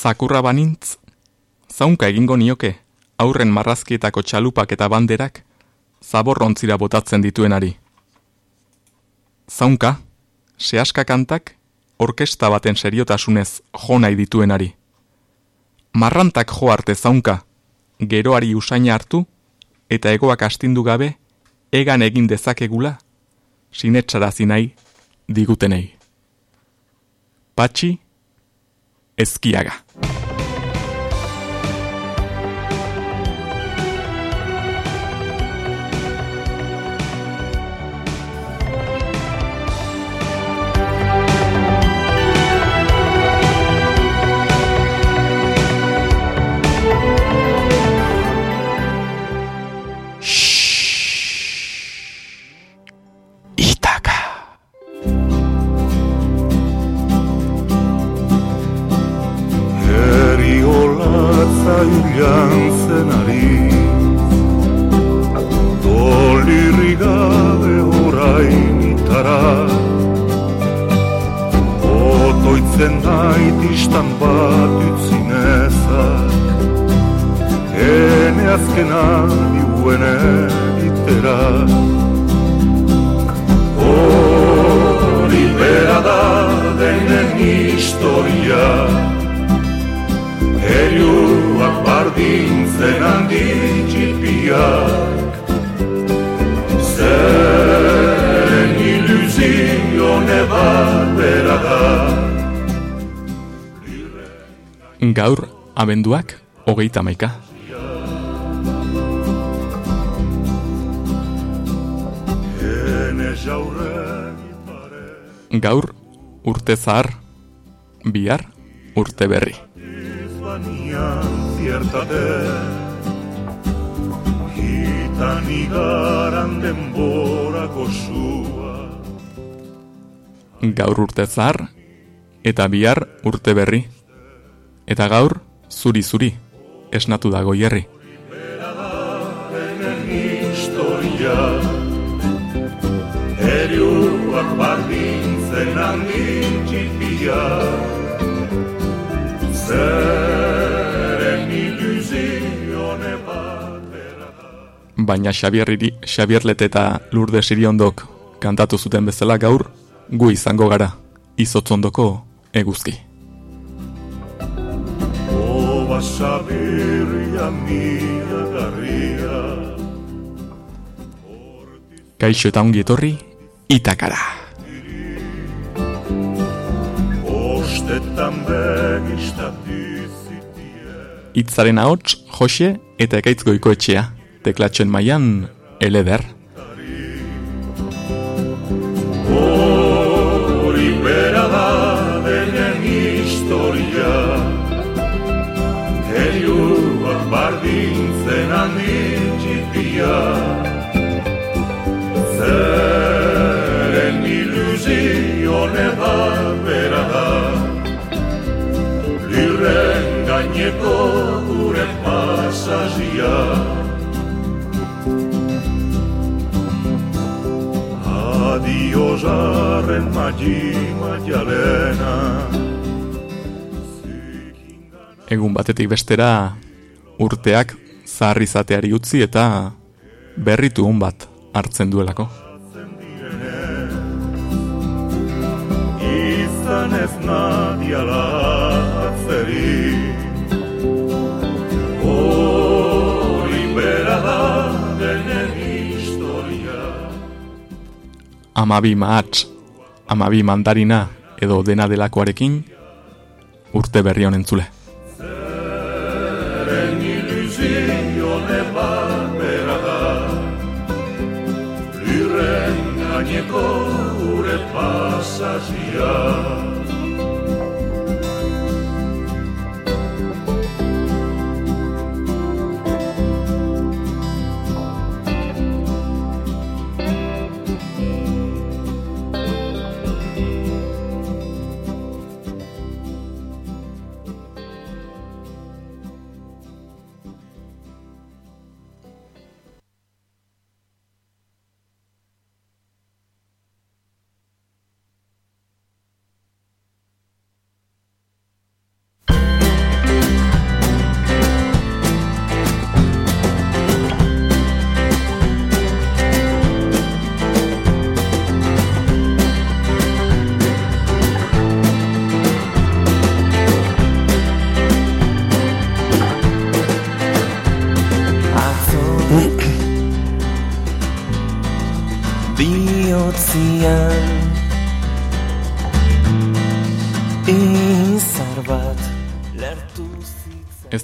zakurra banintz, zaunka egingo nioke, aurren marrazkietako txalupak eta banderak, zaborrontzira botatzen dituenari. Zaunka, sehaska kantak, orkesta baten seriotasunez jo nahi dituenari. Marrantak jo arte zaunka, geroari usaina hartu, eta egoak astindu gabe, egan egin dezakegula, sinetxarazi nahi digutenei. Patxi, Esquiaga. Abenduak, hogeita maika. Gaur, urte zahar, bihar, urte berri. Gaur urte zahar, eta bihar urte berri eta gaur zuri zuri esnatu dago jerri. Baina Xabierriri, Xabierlet eta Lurde Siriondok kantatu zuten bezala gaur, gu izango gara, izotzondoko eguzki. Sabirria mia garria Kaixo eta ongi etorri Itakara. Itzaren ahots, Jose eta ekaitz goiko etxea Teklatxen maian, eleder Heliuak bardin zen handi txipia Zeren iluzio nebat bera da Lirren gaineko gure pasazia Adio jarren magi magialena egun batetik bestera urteak zaharri zateari utzi eta berritu hon bat hartzen duelako. Izan ez nadiala atzeri Hori bera da denen historia Amabi maatz, amabi mandarina edo dena delakoarekin urte berri honen zule. Pasazia.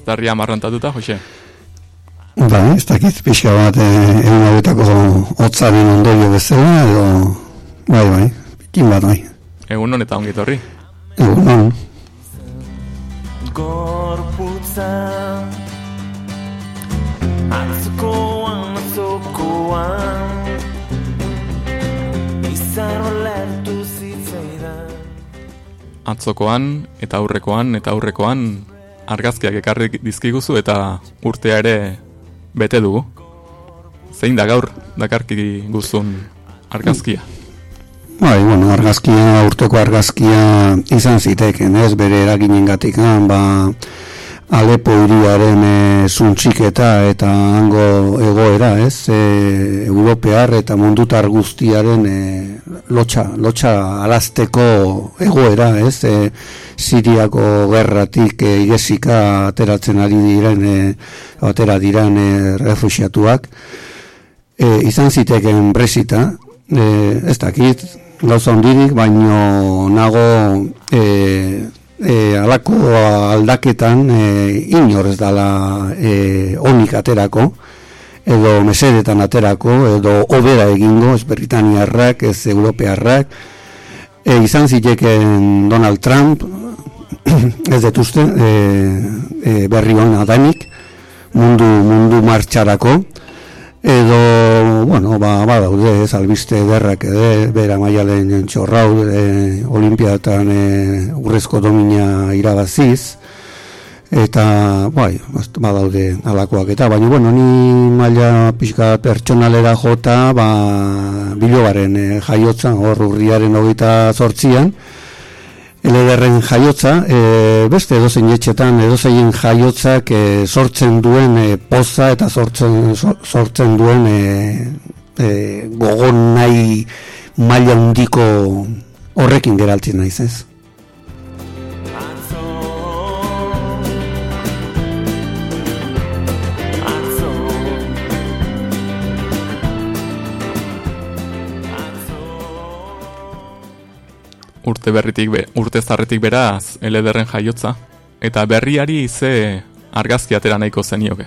Ez da ria marrantatuta, Jose? Ba, ez dakit pixka bat eh, egun hauetako hotzaren ondoio bezala, edo, bai, bai, pikin bat, bai. Egun non eta ongit horri? Egun non. Gorputza Atzukoan, atzukoan Izan olertu zitzaidan Atzokoan eta aurrekoan eta aurrekoan argazkiak ekarri dizkiguzu eta urtea ere bete dugu. Zein da gaur dakarki guzun argazkia? Bai, bueno, argazkia, urteko argazkia izan ziteken, ez, bere eraginen gatikan, ba, Alepo iriaren e, zuntxiketa eta hango egoera, ez, e, Europear eta mundutar guztiaren e, lotxa, lotxa alazteko egoera, ez, e, Siriako gerratik e, igesika ateratzen ari diren, e, atera diren e, refusiatuak, e, izan ziteken brezita, e, ez dakit, gauza ondirik, baino nago e, e, alako aldaketan e, inor ez dala e, onik aterako, edo mesedetan aterako, edo obera egingo, ez Britaniarrak, ez Europearrak, e, izan ziteken Donald Trump, ez detuzte, e, e, berri hona danik, mundu, mundu martxarako, edo, bueno, ba, ba daude, ez, albiste derrak edo, bera maialen txorrau, e, olimpiatan e, urrezko domina irabaziz, eta, bai, ba daude alakoak, eta, baina, bueno, ni maila pixka pertsonalera jota, ba, bilobaren e, jaiotzan, hor urriaren hogeita sortzian, elederren jaiotza, e, beste edozein etxetan, edozein jaiotzak e, sortzen duen e, poza eta sortzen, sortzen duen e, e, gogon nahi maila hundiko horrekin geraltzen naiz ez. Urte berritik be, urte zarretik beraz elederren jaiotza eta berriari ze argazki atera nahiko zenioke.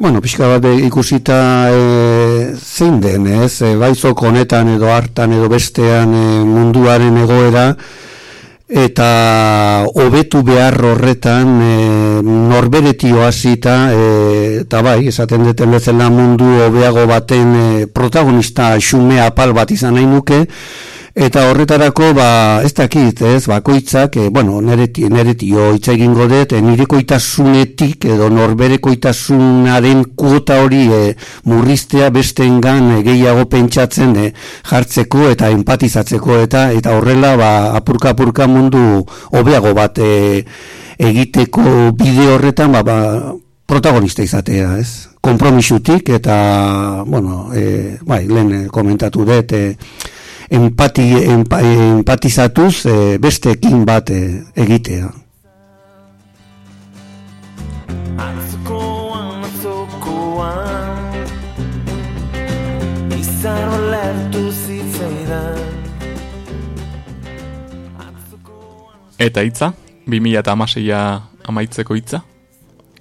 Bueno, pixka bat ikusita e, zein den, ez? E, baizok honetan edo hartan edo bestean e, munduaren egoera eta hobetu behar horretan e, norberetio hasita e, eta bai, esaten duten bezala mundu hobeago baten e, protagonista xume apal bat izan nahi nuke, Eta horretarako, ba, ez dakit, ez, bakoitzak, e, bueno, nereti, neretio hitz egingo dut, e, nirekoitasunetik edo norberekoitasunaren kuota hori e, murriztea bestengan e, gehiago pentsatzen e, jartzeko eta empatizatzeko eta eta horrela, ba, apurka apurka mundu hobeago bat e, egiteko bide horretan, ba, ba, protagonista izatea, ez? Kompromisutik eta, bueno, e, bai, lehen komentatu dut, e, empati, empa, empatizatuz e, beste ekin bat e, egitea. Atzukoan, atzukoan Izan olertu zitzaidan Eta hitza? 2000 eta amaseia amaitzeko hitza?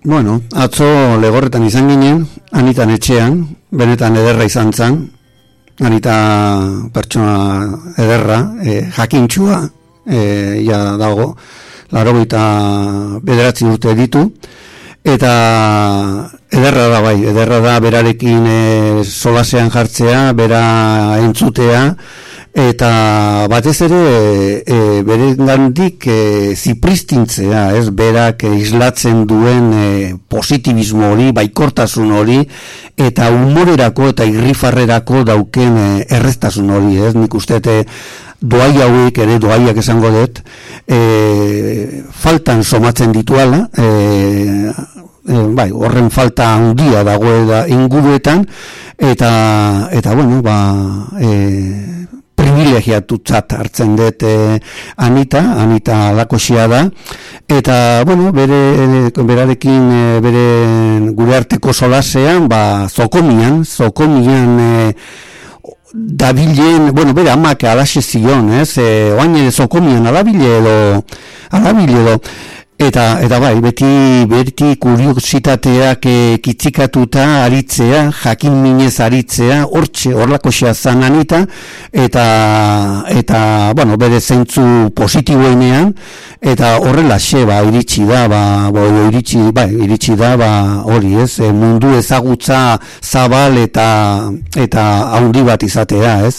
Bueno, atzo legorretan izan ginen, anitan etxean, benetan ederra izan zan, Anita pertsona ederra, e, jakintxua, e, ja dago, laro bederatzi urte ditu, eta ederra da bai, ederra da berarekin e, solasean jartzea, bera entzutea, eta batez ere e, bere gandik e, zipristintzea, ez, berak islatzen duen e, positibismo hori, baikortasun hori, eta humorerako eta irrifarrerako dauken e, erreztasun hori, ez, nik uste doai hauek ere doaiak esango dut e, faltan somatzen dituala e, e, bai, horren falta handia dago da inguruetan eta eta bueno ba e, privilegiatutzat hartzen dut eh, Anita, Anita lakosia da, eta, bueno, bere, berarekin, eh, bere gure arteko solasean, ba, zokomian, zokomian, eh, dabilen, bueno, bere amak alaxe zion, ez, e, oain ere zokomian alabile edo, alabile edo, Eta, eta bai, beti, beti kuriositateak e, kitzikatuta aritzea, jakin minez aritzea, hortxe, horlako xea zananita, eta, eta, bueno, bere zeintzu positiboenean, eta horrela xe, ba, iritsi da, ba, bo, iritsi, ba, iritsi da, ba, hori ez, e, mundu ezagutza zabal eta, eta haundi bat izatea, ez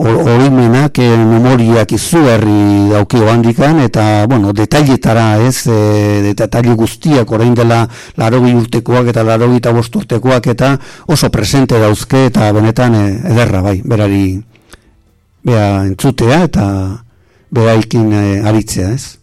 horimenak e, memoriak izugarri daukio handikan eta bueno, detailetara ez e, detaile guztiak orain dela larogi urtekoak eta larogi eta urtekoak eta oso presente dauzke eta benetan e, ederra bai, berari bea entzutea eta beraikin e, aritzea ez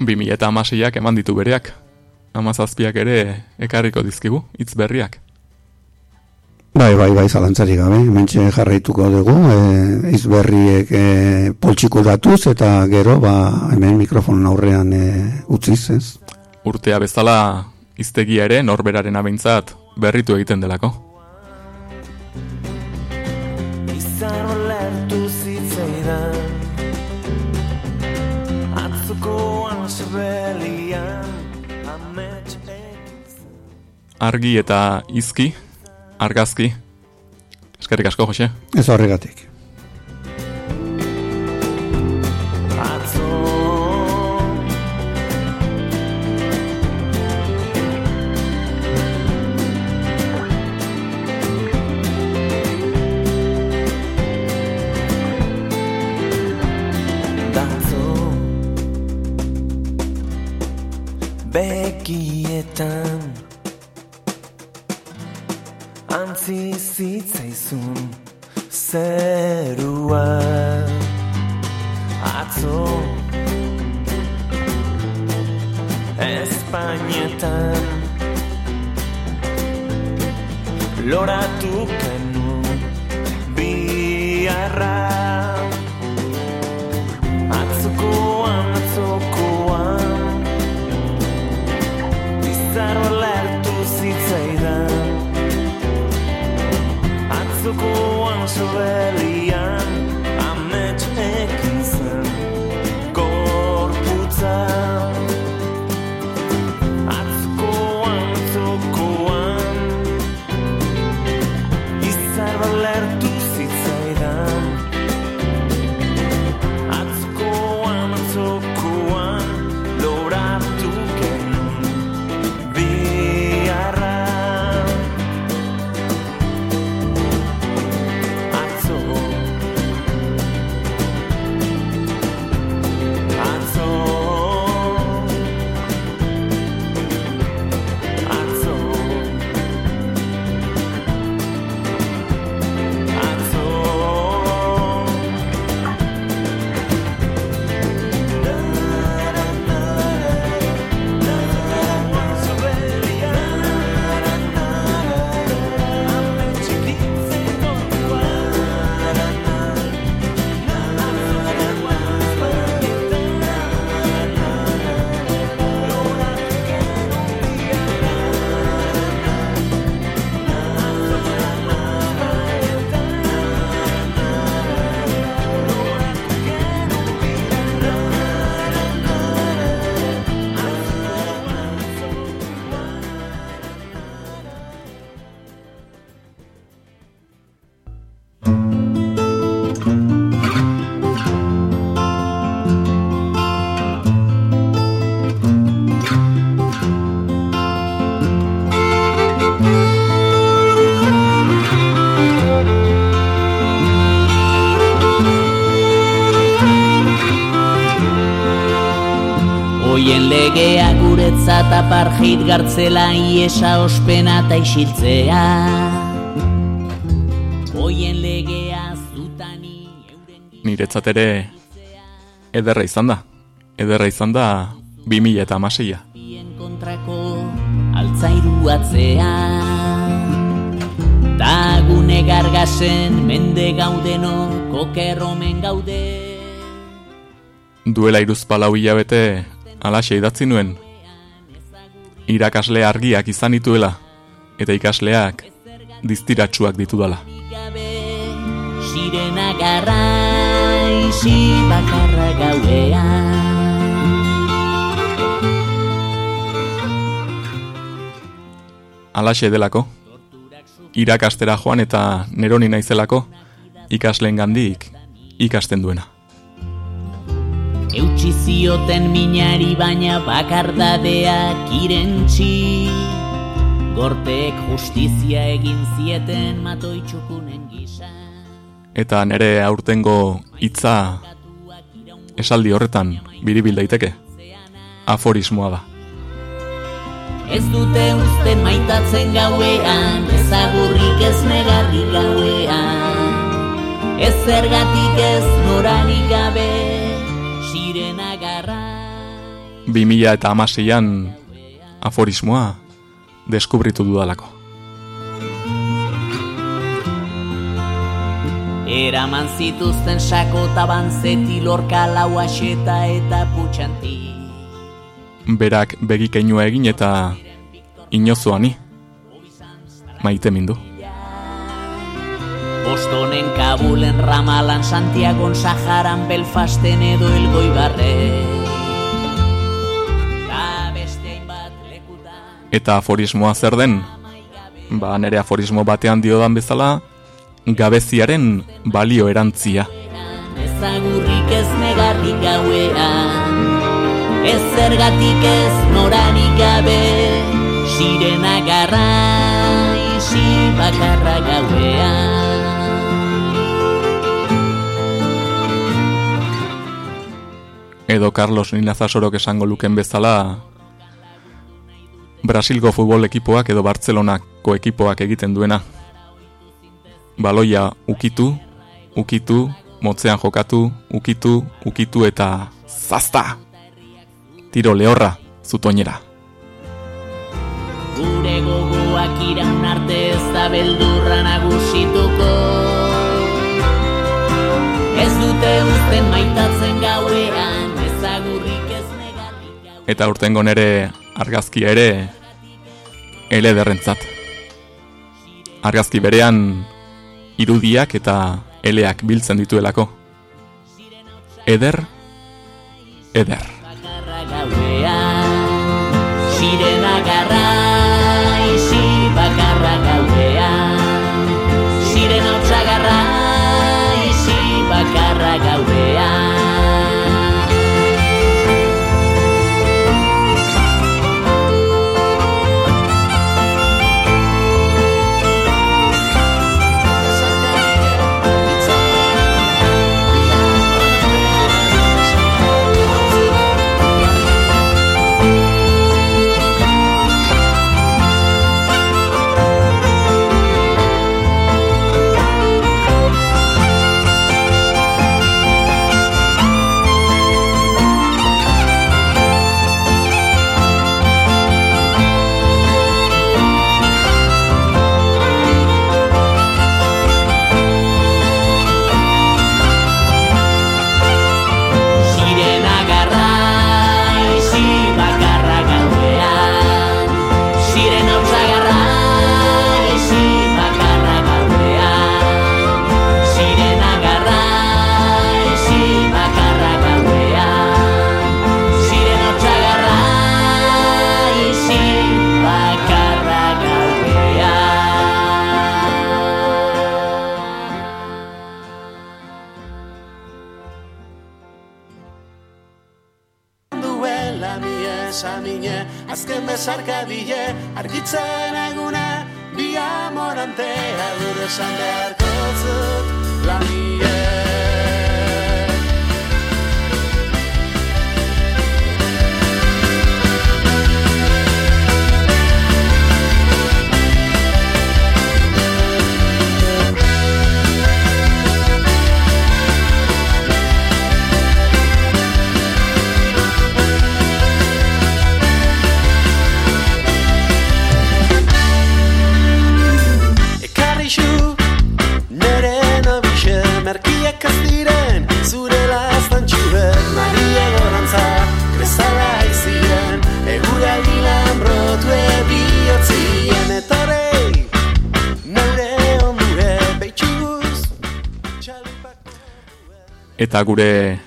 2000 eta amaseiak eman ditu bereak. Amazazpiak ere ekarriko dizkigu, hitz berriak. Bai, bai, bai, zalantzari gabe, mentxe jarraituko dugu, e, hitz berriek e, poltsiko datuz eta gero, ba, hemen mikrofonen aurrean e, utziz, ez? Urtea bezala, iztegia ere, norberaren abintzat, berritu egiten delako. Argi eta izki, argazki. Eskerrik asko, Jose. Ez horregatik. Guretzat apartheid gartzela iesa ospena eta isiltzea Oien legea zutani Niretzat ere ederra izan da. Ederra izan da 2000 eta amaseia. kontrako altzairu atzea Ta gune gargasen mende gaudeno kokerromen gaude duela iruzpalau hilabete alaxe idatzi nuen. Irakasle argiak izan dituela, eta ikasleak diztiratsuak ditudala. Sirena garraisi bakarra gauean Alaxe delako, irakastera joan eta neroni naizelako, ikasleen gandik ikasten duena. Eutsi zioten minari baina bakardadeak irentxi Gortek justizia egin zieten matoitxukunen gisa Eta nere aurtengo hitza esaldi horretan biribil daiteke. Aforismoa da. Ez dute uzten maitatzen gauean Ezagurrik ez negarri gauean Ez zergatik ez norarik gabe Sirena garra 2000 eta amaseian aforismoa deskubritu dudalako. Eraman zituzten sako taban zeti lorka lau aseta eta putxanti Berak begikeinua egin eta inozoani. Maite mindu. Bostonen, Kabulen, Ramalan, Santiagon, Saharan, Belfasten edo hainbat lekutan Eta aforismoa zer den? Ba, nere aforismo batean diodan bezala, gabeziaren balio erantzia. Ezagurrik ez negarrik gauean Ez zergatik ez norarik gabe Sirena garra isi bakarra gauean Edo Carlos Ninazasorok esango luken bezala, Brasilgo futbol ekipoak edo Bartzelonako ekipoak egiten duena. Baloia ukitu, ukitu, motzean jokatu, ukitu, ukitu eta zazta! Tiro lehorra, zutoinera. Gure gogoak iraun arte ez da beldurra nagusituko Ez dute uzten maitatzen gauean Eta urtengo nere argazkia ere elederrentzat. Argazki berean irudiak eta eleak biltzen dituelako. Eder, eder. Eta gure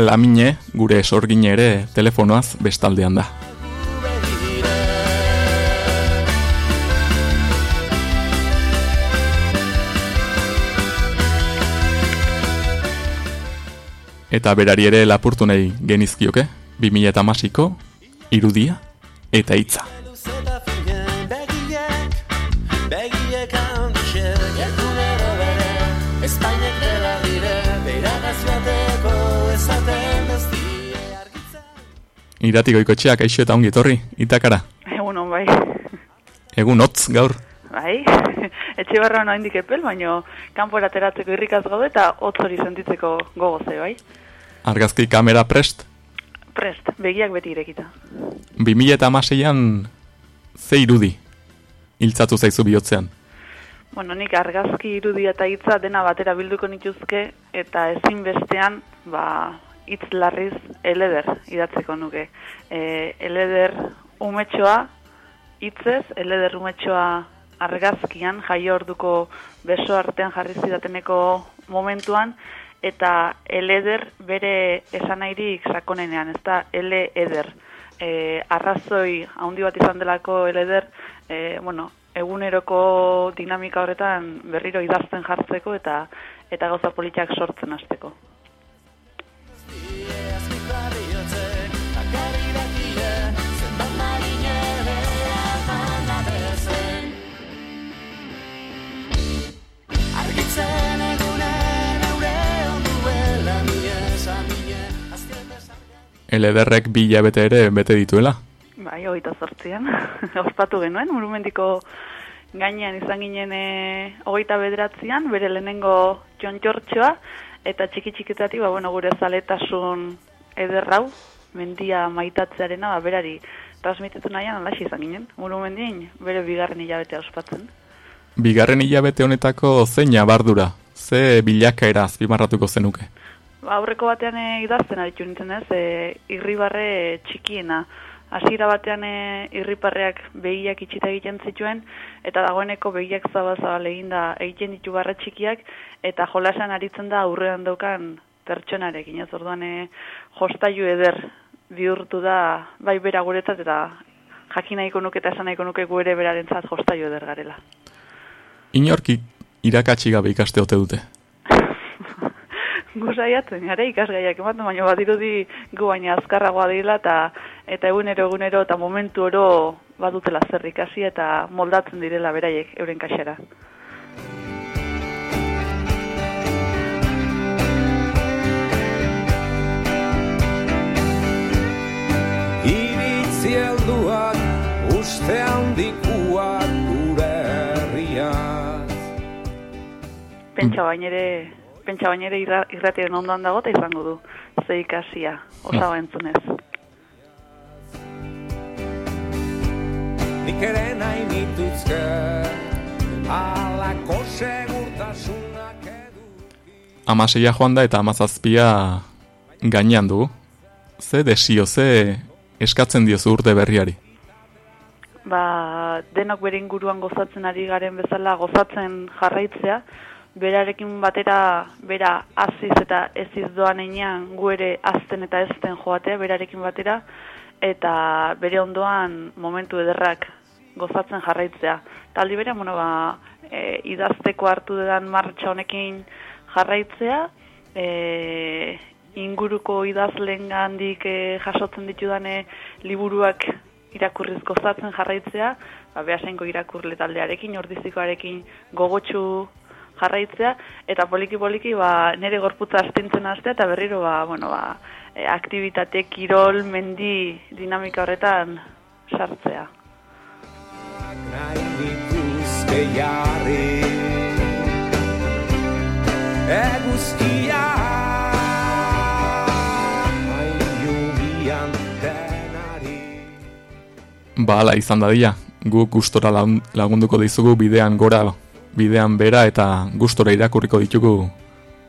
lamine, gure sorgine ere telefonoaz bestaldean da. Eta berari ere lapurtu nahi genizkioke, 2008ko, irudia eta hitza. Iratiko ikotxeak aixo eta ongi etorri, itakara. Egun hon, bai. Egun hotz gaur, Bai, etxe barra hona indik epel, baino kanpora ateratzeko irrikaz gaude eta hotz hori sentitzeko gogoze, bai. argazki kamera prest, Prest, begiak beti irekita. 2008an ze irudi hiltzatu zaizu bihotzean. Bueno, nik argazki irudia eta hitza dena batera bilduko nituzke eta ezinbestean, ba, hitz larriz eleder idatzeko nuke. E, eleder umetxoa hitzez, eleder umetxoa argazkian, jaio orduko beso artean jarri zidateneko momentuan, eta eleder bere esanahirik sakonenean, ez da ele eder. E, arrazoi handi bat izan delako eleder, e, bueno, eguneroko dinamika horretan berriro idazten jartzeko eta eta gauza politak sortzen hasteko. Elederrek bi hilabete ere bete dituela. Bai, hogeita zortzian, ospatu genuen, murumendiko gainean izan ginen e, hogeita bederatzean, bere lehenengo Jon Jortxoa, eta txiki txikitatik, ba, bueno, gure zaletasun ederrau, mendia maitatzearena, ba, berari transmititu nahian, alaxi izan ginen, murumendin, bere bigarren hilabetea ospatzen. Bigarren hilabete honetako zein abardura, ze bilakaera azpimarratuko zenuke. Aurreko batean e, idazten aritu nintzen ez, e, irribarre txikiena. Hasiera batean e, irriparreak begiak itxita egiten zituen, eta dagoeneko begiak zabal-zabal egin da egiten ditu barra txikiak, eta jolasan aritzen da aurrean daukan pertsonarekin. Ez orduan e, jostailu eder bihurtu da, bai bera guretzat, eta jakin nahiko nuke eta esan nahiko nuke gu ere berarentzat jostailu eder garela. Inork i- irakatsi gabe ikaste ote dute. Gu saiatzen, gara ikasgaiak ematen, baina bat dirudi gu baina azkarragoa dira eta eta egunero egunero eta momentu oro badutela zer ikasi eta moldatzen direla beraiek euren kaxera. Iritzi helduak, uste handikuak gure herriaz. Pentsa bain ere, pentsa bain ere irra, irratiaren ondoan dago eta izango du ze ikasia, osago entzunez. Nik ere nahi nituzke, alako segurtasunak edu. Amaseia joan da eta amazazpia gainean dugu. Ze desio, ze eskatzen diozu urte berriari. ba, denok bere inguruan gozatzen ari garen bezala gozatzen jarraitzea, berarekin batera, bera aziz eta eziz doan einean gu ere azten eta ezten joatea, berarekin batera, eta bere ondoan momentu ederrak gozatzen jarraitzea. Taldi bere, bueno, ba, e, idazteko hartu dedan martxa honekin jarraitzea, e, inguruko idazlengandik e, jasotzen ditudane liburuak irakurriz gozatzen jarraitzea, ba, behasainko irakurle taldearekin, ordizikoarekin gogotsu jarraitzea, eta poliki-poliki ba, nire gorputza astintzen hastea, eta berriro ba, bueno, ba, e, aktivitate, kirol, mendi dinamika horretan sartzea. Eguzkia denari. Ba, ala izan dadila, guk gustora lagun- lagunduko dizugu bidean gora, bidean bera eta gustora irakurriko ditugu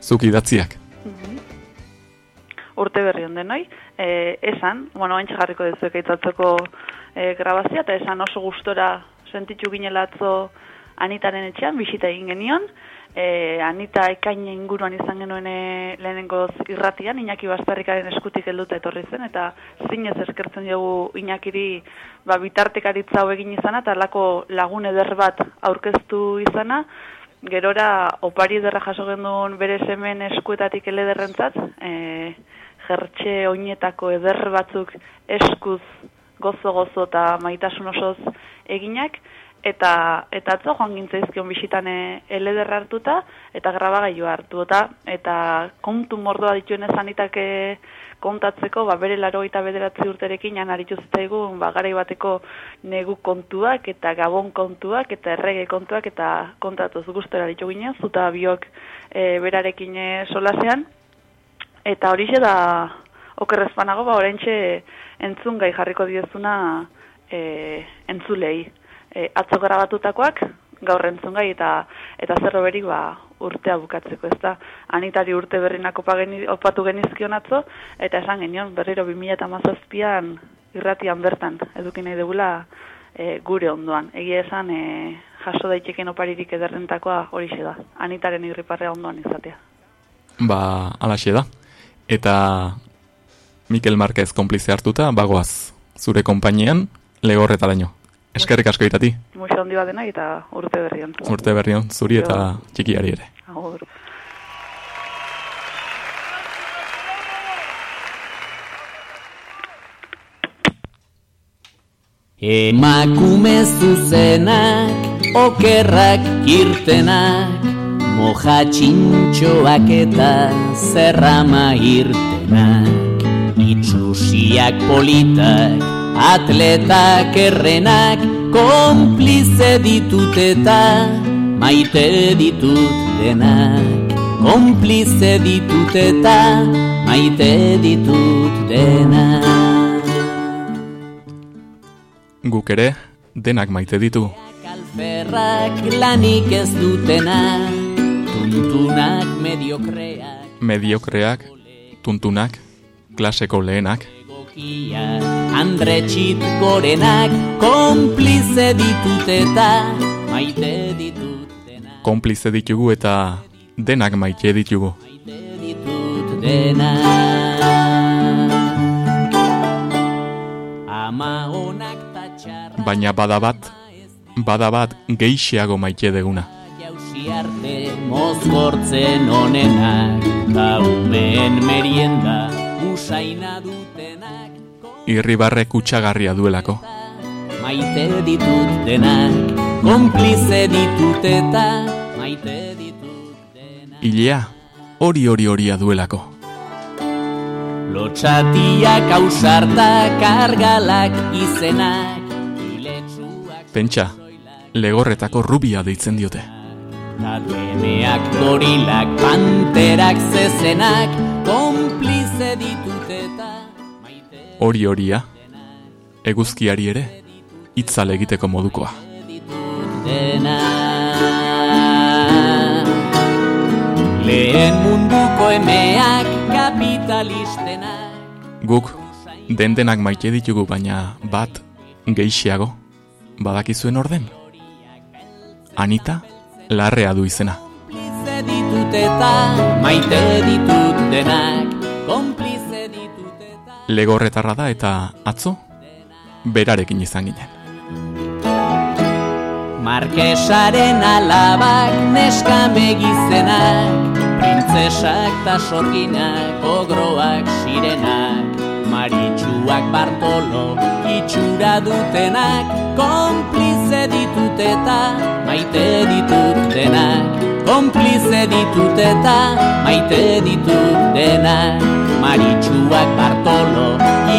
zuk idatziak. urte berri on denoi, e, esan, bueno, hain jarriko dizuek aitzatzeko e, grabazioa, eta esan oso gustora sentitu ginela atzo Anitaren etxean, bisita egin genion, e, Anita ekaine inguruan izan genuen e, lehenengoz irratian, Iñaki Bastarrikaren eskutik helduta etorri zen, eta zinez eskertzen diogu Iñakiri ba, bitartekaritza hau egin izana, eta lako lagun eder bat aurkeztu izana, gerora opari ederra jaso genuen bere semen eskuetatik elederrentzat, e, jertxe oinetako eder batzuk eskuz gozo-gozo eta maitasun osoz eginak, eta eta atzo joan gintzaizkion bisitan e, elederra hartuta eta grabagailua hartu eta eta kontu mordoa dituen ezanitake kontatzeko ba bere 89 urterekin an aritu ba garai bateko negu kontuak eta gabon kontuak eta errege kontuak eta kontatuz gustora ditu ginen zuta biok e, berarekin solasean. Eta horixe da okerrezpanago ba oraintxe entzun gai jarriko diezuna e, entzulei e, atzo grabatutakoak gaur entzungai eta eta zerro berik ba urtea bukatzeko, ez da, anitari urte berrinak opa geni, opatu genizkion atzo, eta esan genion, berriro 2008an irratian bertan, eduki nahi degula e, gure ondoan. Egia esan, e, jaso daiteken oparirik ederrentakoa hori da, anitaren irriparrea ondoan izatea. Ba, alaxe da. Eta Mikel Marquez konplize hartuta, bagoaz, zure konpainian, legorretaraino. Eskerrik asko irati, Muxo handi bat dena eta urte berrion. urte berrion, zuri eta txikiari ere. Agur. Emakume zuzenak, okerrak irtenak, moja txintxoak eta zerrama irtenak, itxusiak politak, atletak errenak, konplize ditut eta maite ditut denak, konplize ditut eta maite ditut denak. Guk ere, denak maite ditu. Alferrak lanik ez dutenak, tuntunak mediokreak, Mediokreak, tuntunak, klaseko lehenak, egokiak, andretxit gorenak, konplize ditut eta maite ditut denak, konplize ditugu eta denak maite ditugu. maite ditut denak. Ama onak ta txarrak Baina bada bat, bada bat geixiago maite deguna. jausi arte mozgortzen onenak, ta umeen merienda usaina dutenak, Irribarre kutsagarria duelako. maite ditut denak, konplize ditut eta maite ditut denak. Ilea, hori hori horia duelako. Lotxatiak ausartak argalak izenak, Pentsa, legorretako rubia deitzen diote. Tatueneak gorilak, panterak zezenak, konplize ditut eta Hori horia, eguzkiari ere, itzal egiteko modukoa. Lehen munduko emeak kapitalistenak, Guk, dendenak maite ditugu baina bat, geixiago, badakizuen orden. Anita, larrea du izena. maite ditut denak, Legorretarra da eta atzo, berarekin izan ginen. Markesaren alabak neskame gizenak, printzesak ta sorginak, ogroak sirenak, maritxuak bartolo, itxura dutenak, konplize ditut eta maite ditut denak, konplize ditut eta maite ditut denak, maritxuak bartolo,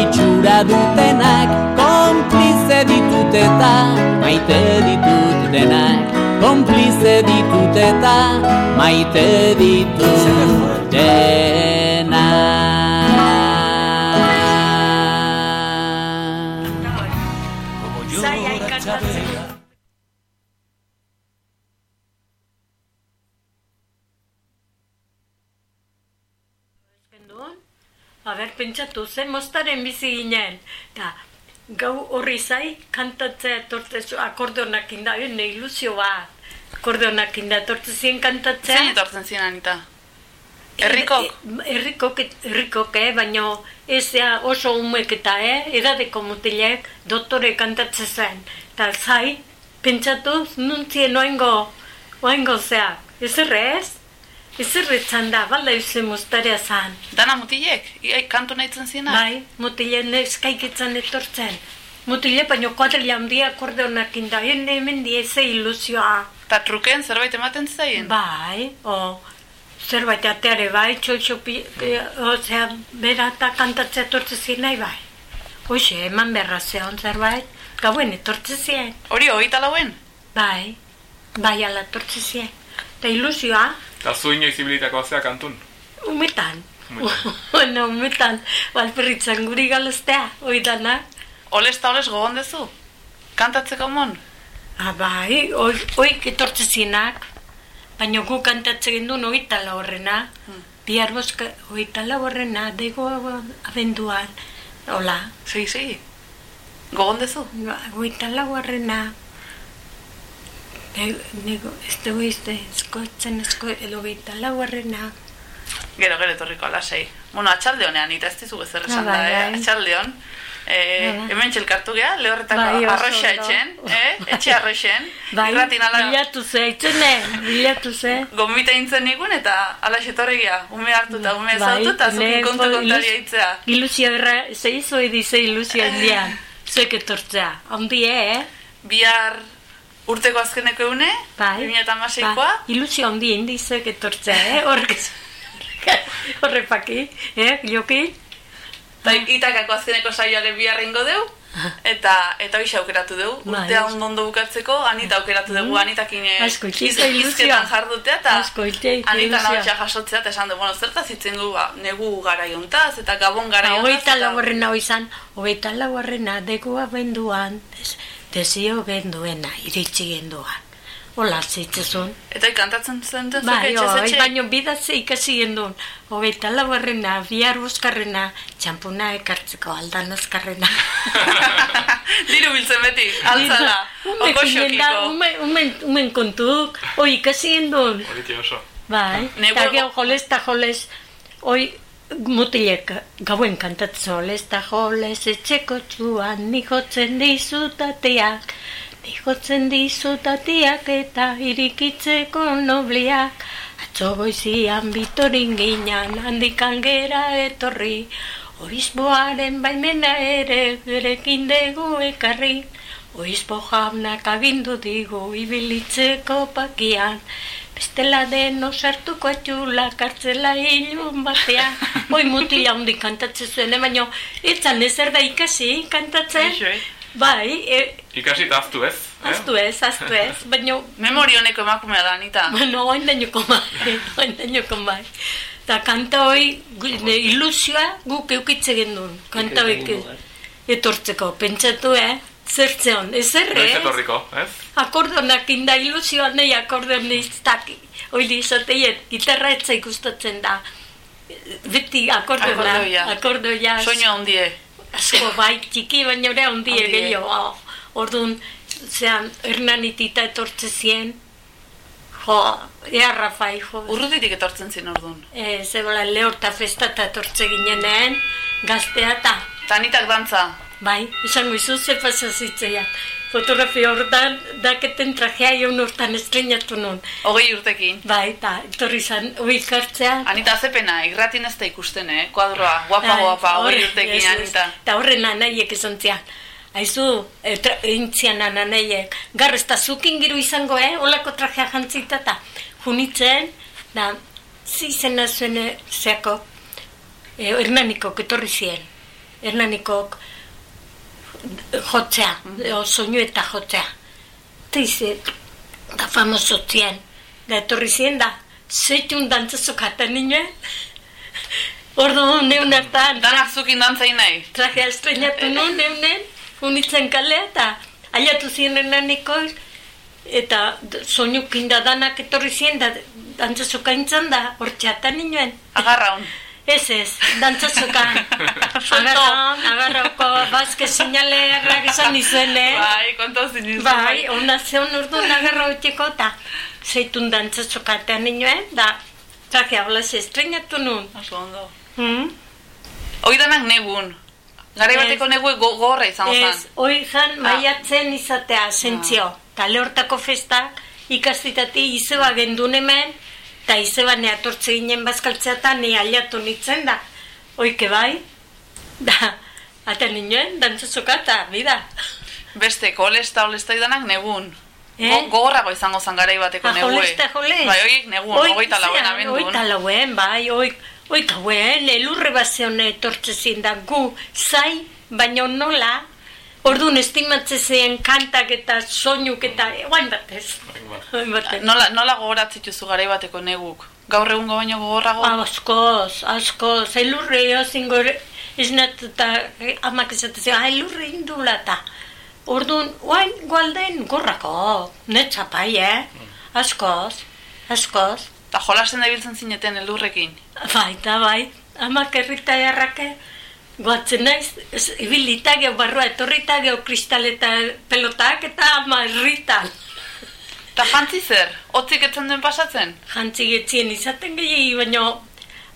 itxura dutenak, konplize ditut eta maite ditut denak, konplize ditut eta maite ditut denak. Zaila ikantatzen. Aber, pentsatu, zen mostaren bizi ginen. Ta, gau horri zai, kantatzea etortzezu akordeonak inda, ne ilusio bat. Akordeonak indatortu zien kantatzea. Zein etortzen ziren, Anita? Herrikok? E, herrikok, herrikok, eh, baina ez ea oso umek eta, eh, edadeko mutilek doktore kantatzen zen. Eta zai, pentsatu, nuntzien oengo, oengo zea, ez errez? Ez erretzan da, balda eusen mustarea zan. Dana mutilek? Iai, kantu nahitzen ziena? Bai, mutile neskaikitzen etortzen. Mutile, baina kuadrilla handia akordeonak inda, ene hemen die ze ilusioa. Ta truken zerbait ematen zaien? Bai, o, zerbait ateare bai, txotxopi, e, osea, bera eta kantatzea etortze zien nahi bai. Hoxe, eman berra zeon zerbait, gauen etortze zien. Hori, hogeita lauen? Bai, bai ala etortze zien. Eta ilusioa, Eta zu inoiz ibilitakoa zea kantun. umetan. Bueno, umetan, balperritzan guri galestea, hoi dana. Oles eta oles gogon dezu? Kantatzeko mon? Ah, bai, oi, oik etortze zienak, baina gu kantatze gendun oitala horrena, Hmm. bihar boska oitala horrena, dego abenduan, hola, Segi, segi. Gogon dezu? oitala horrena, nego, ez dugu izte, eskotzen esko, edo oitala horrena, Gero, gero etorriko alasei. Bueno, atxaldeonean, eta ez dizu bezer esan Ah, da, bai, eh? bai. Atxaldeon. Eh, Ah, bai. hemen txelkartu geha, lehorretako Bai, arroxa etxen, eh? Etxe arroxen. bai, Irratin ala bilatu ze, itzene, bilatu ze. gombita intzen nigun eta ala etorri geha. Ume hartu eta ume ezautu eta zukin kontu kontari aitzea. Ilusio erra, ze izo edize ilusio handian, zuek etortzea, handie, eh? Bihar urteko azkeneko eune, Bai. 2016koa, Ba, ilusio handi indizek etortzea, eh? Horrek ez- Horrepaki, eh? Joki? eta itakako azkeneko saioaren biharra ingo deu, eta eta hoxe aukeratu dugu. Bai, Urtea ondo ondo bukatzeko, anita aukeratu dugu, anitakin eh, Asko itxi, iz- ilusioa. hizketan jardutea, eta anita nahotxa jasotzea, eta esan du, bueno, zertaz hitzen gu, ba, negu garaiontaz, eta gabon Ba, garaiontaz. Hogeita eta- lauarrena hoi izan, hogeita lauarrena degua benduan, des, desio benduena, iritsi genduan. Hola, zitzezun. Eta kantatzen zen zuke Bai, etxez oi, etxe? baino bidatze ikasi gendun. Hogeita lauarrena, bihar buskarrena, txampuna ekartzeko aldan azkarrena. Diru biltzen beti, altzala, Ume oko ginen da, xokiko. ume, umen, umen kontuk, oi, ikasi gendun. Horiti oso. Bai, eta gero joles eta joles, oi, mutilek gauen kantatzen joles eta joles etxeko txuan, ni jotzen dizutateak, ni jotzen dizutateak eta irikitzeko nobliak. Atzo goizian bitorin ginan, handikan gera etorri, Oizboaren baimena ere gerekin dugu ekarri, Oizbo jaunak agindu digu ibilitzeko pakian, bestela den osartuko etxula kartzela hilun batean. Oi mutila hundi kantatzen zuen, baina etzan ezer da ikasi kantatzen. Eixo, eh? Bai, e, Ikasi eta aztu ez. eh? aztu ez, aztu ez, baina Memori honeko emakumea da, Anita. Bueno, oain dañoko bai, oain dañoko bai. Eta kanta hoi, ilusioa guk eukitze gendun. Kanta hoi etortzeko, pentsatu, eh? Zertzeon, ez Noiz erre, etorriko, ez? akordonak inda ilusioa nahi akordon iztaki. Oili izateiet, gitarra etza ikustatzen da. Beti akordona, akordoia. Soño hundie. Asko bai, txiki baina ere handi Handie. gehiago. Orduan, zean, hernanitita etortze zien, jo, ea Rafai, jo. Urrutitik etortzen zin orduan. E, zebola lehorta festa eta etortze ginenen, gaztea eta, Ta Anitak dantza. Bai, izango izu ze pasazitzean. Fotografia hortan, daketen trajea jaun hortan estrenatu nun. Hogei urtekin. Bai, eta etorri zan, hoi kartzea. Anita zepena, irratin ez da ikusten, eh? Kuadroa, guapa, guapa, hogei horre, urtekin, ez. Anita. Eta horren anaiek esan zian. Aizu, e, tra, intzian anaiek. Gar, ez da zukin giru izango, eh? Olako trajea jantzita eta junitzen, da, zizena zuen eh, zeako, e, Hernanikok etorri zien. Hernanikok jotzea, o soinu eta jotzea. Eta da famoso zien. Da etorri zien da, zeitun dantzazok jata ninen. Ordu, neun hartan, Danak zukin dantzain nahi. trajea estrenatu nun, neunen, unitzen kalea, eta aliatu ziren nanikoz, eta d- soinukin da danak etorri ziren, da dantzazoka intzan da, hor txatan ninoen. Agarraun. Ez ez, dantzazokan. Agarraun, agarrauko, bazke sinale errak izan izuen, eh? Bai, kontau zin izan. Bai, ona zeon orduan agarra utxeko, eta zeitun dantzazokatean nioen, da, traje hablas estrenatu nun. Oso ondo. Hmm? Hoi danak negun. Garai Ez. bateko negu go- gogorra izango Ez, hoi zan maiatzen izatea, zentzio. Ta lehortako festak ikastitati izeba gendun hemen, eta izeba neatortze ginen bazkaltzea eta ne aliatu nitzen da. Oike bai, da, ata ninen, dantzazoka eta, bida. Beste, kolesta, olesta idanak negun. Eh? Go- Gogorrago izango zen garai bateko negue. jolesta, jolest. Bai, oiek negun, ogoita lauen abendun. Oita lauen, bai, oik, oik hauen, elurre bazeone etortze zinda gu, zai, baino nola, Orduan estimatze zen kantak eta soinuk eta guain batez. Batez. Nola, nola gogoratzen dituzu garai bateko neguk? Gaur egungo baino gogorrago? Askoz, askoz, elurre jozin gore, esnat eta amak esaten zen, ah, elurre indula eta. Orduan, guain gualden gorrako, netzapai, eh? Askoz, askoz. Eta jolasten da ibiltzen zineten elurrekin. Bai, eta bai, amak errita jarrake, goatzen naiz, ibilita geu barrua etorrita geu kristal eta pelotak eta ama erritan. Eta jantzi zer? Otzik etzen duen pasatzen? Jantzi getzien izaten gehi, baino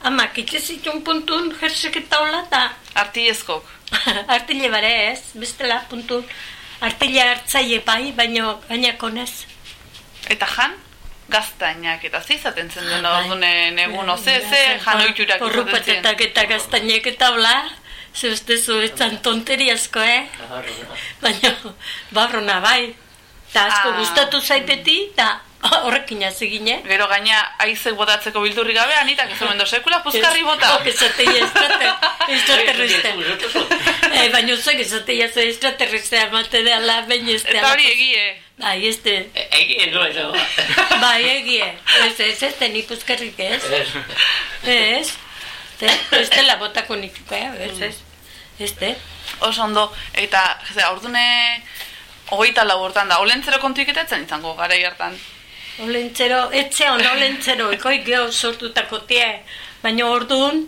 amak itxezitun puntun jersek eta hola eta Artiezkok. artile bare ez, bestela puntun. Artile hartzaile bai, baino gainakonez. Eta jan? Gaztainak eta ze izaten zen duen Bai. orduan egun, oze, ze janoiturak izaten zen. Porrupatetak eta gaztainek eta hola, ze uste zu etzan tonteriazko, eh? Baina, barrona bai. Ta asko Ah. gustatu zait beti, eta horrekin hasi gine. Gero gaina aizek botatzeko bildurri gabe, anitak ez omen do sekula puzkarri bota. Ok, esatei extraterrestre. eh, baina zuek esatei ez extraterrestre amate de ala, baina ez Eta hori egie. Bai, este, Egin nola izango. bai, egie. Ez, ez, ez, teni puzkarrik ez. Ez, ez, ez dela botako nik, eh, ez, ez. Ez, ez. Oso ondo, eta, ze, ordune, hogeita lau hortan da, olentzero kontuik eta etzen izango garai hartan. Olentzero, etxe on, olentzero, ikoi geho sortutako tie. Baina orduan,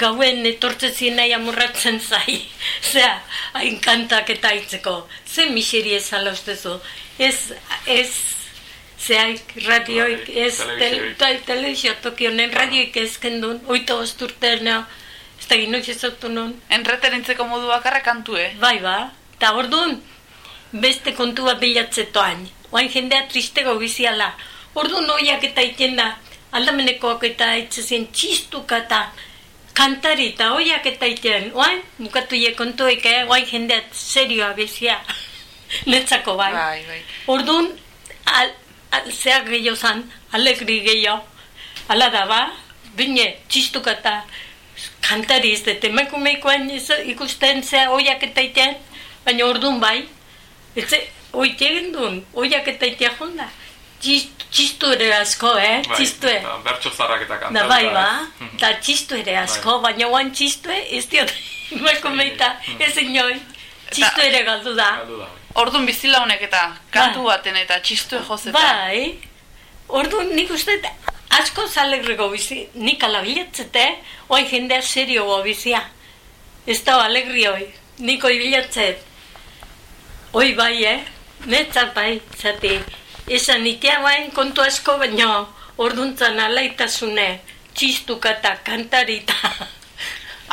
gauen etortze zien nahi amurratzen zai. Zea, hain kantak eta aitzeko. Ze miseri ez ala ustezu. Ez, ez, zeaik radioik, ez, telebisioik. tel, telebizio toki honen radioik ez kendun, oito osturten, ez da ginoiz ezautu nun. Enreterintzeko modu bakarra kantue. Bai ba, eta orduan, beste kontua bilatzetoan. Oain jendea tristego biziala. Orduan oiak eta iten da, aldamenekoak eta itzezien txistuka eta kantari eta oiak eta iten. Oain, mukatu je kontuek, eh? oain jendea serioa bizia. Netzako bai. Bai, bai. Orduan, al, zeak gehiago zan, alegri gehiago. Ala da ba, bine, txistuka eta kantari ez dut, emakumeikoan ikusten zea oiak eta iten, baina orduan bai, ez oite egin duen, oiak eta itea jonda. Txistu, ere asko, eh? Bai, txistu e. eta Bertso zarrak eta Da kantatu. bai ba, da txistu ere asko, baina oan txistu ez diot, emakumeita, ez inoi. Txistu ere galdu da. Galdu da, Ordun bizilaunek eta kantu Bai. baten eta txistu jozeta. Bai, orduan nik uste asko alegrego bizi, nik alabilatzete, oai jendea serioa bizia. Ez da alegri hoi, nik oi bilatzet. Oi bai, eh? Netzat bai, zati. Esan itea bain kontu asko baino, orduntzan alaitasune, txistuka eta kantarita.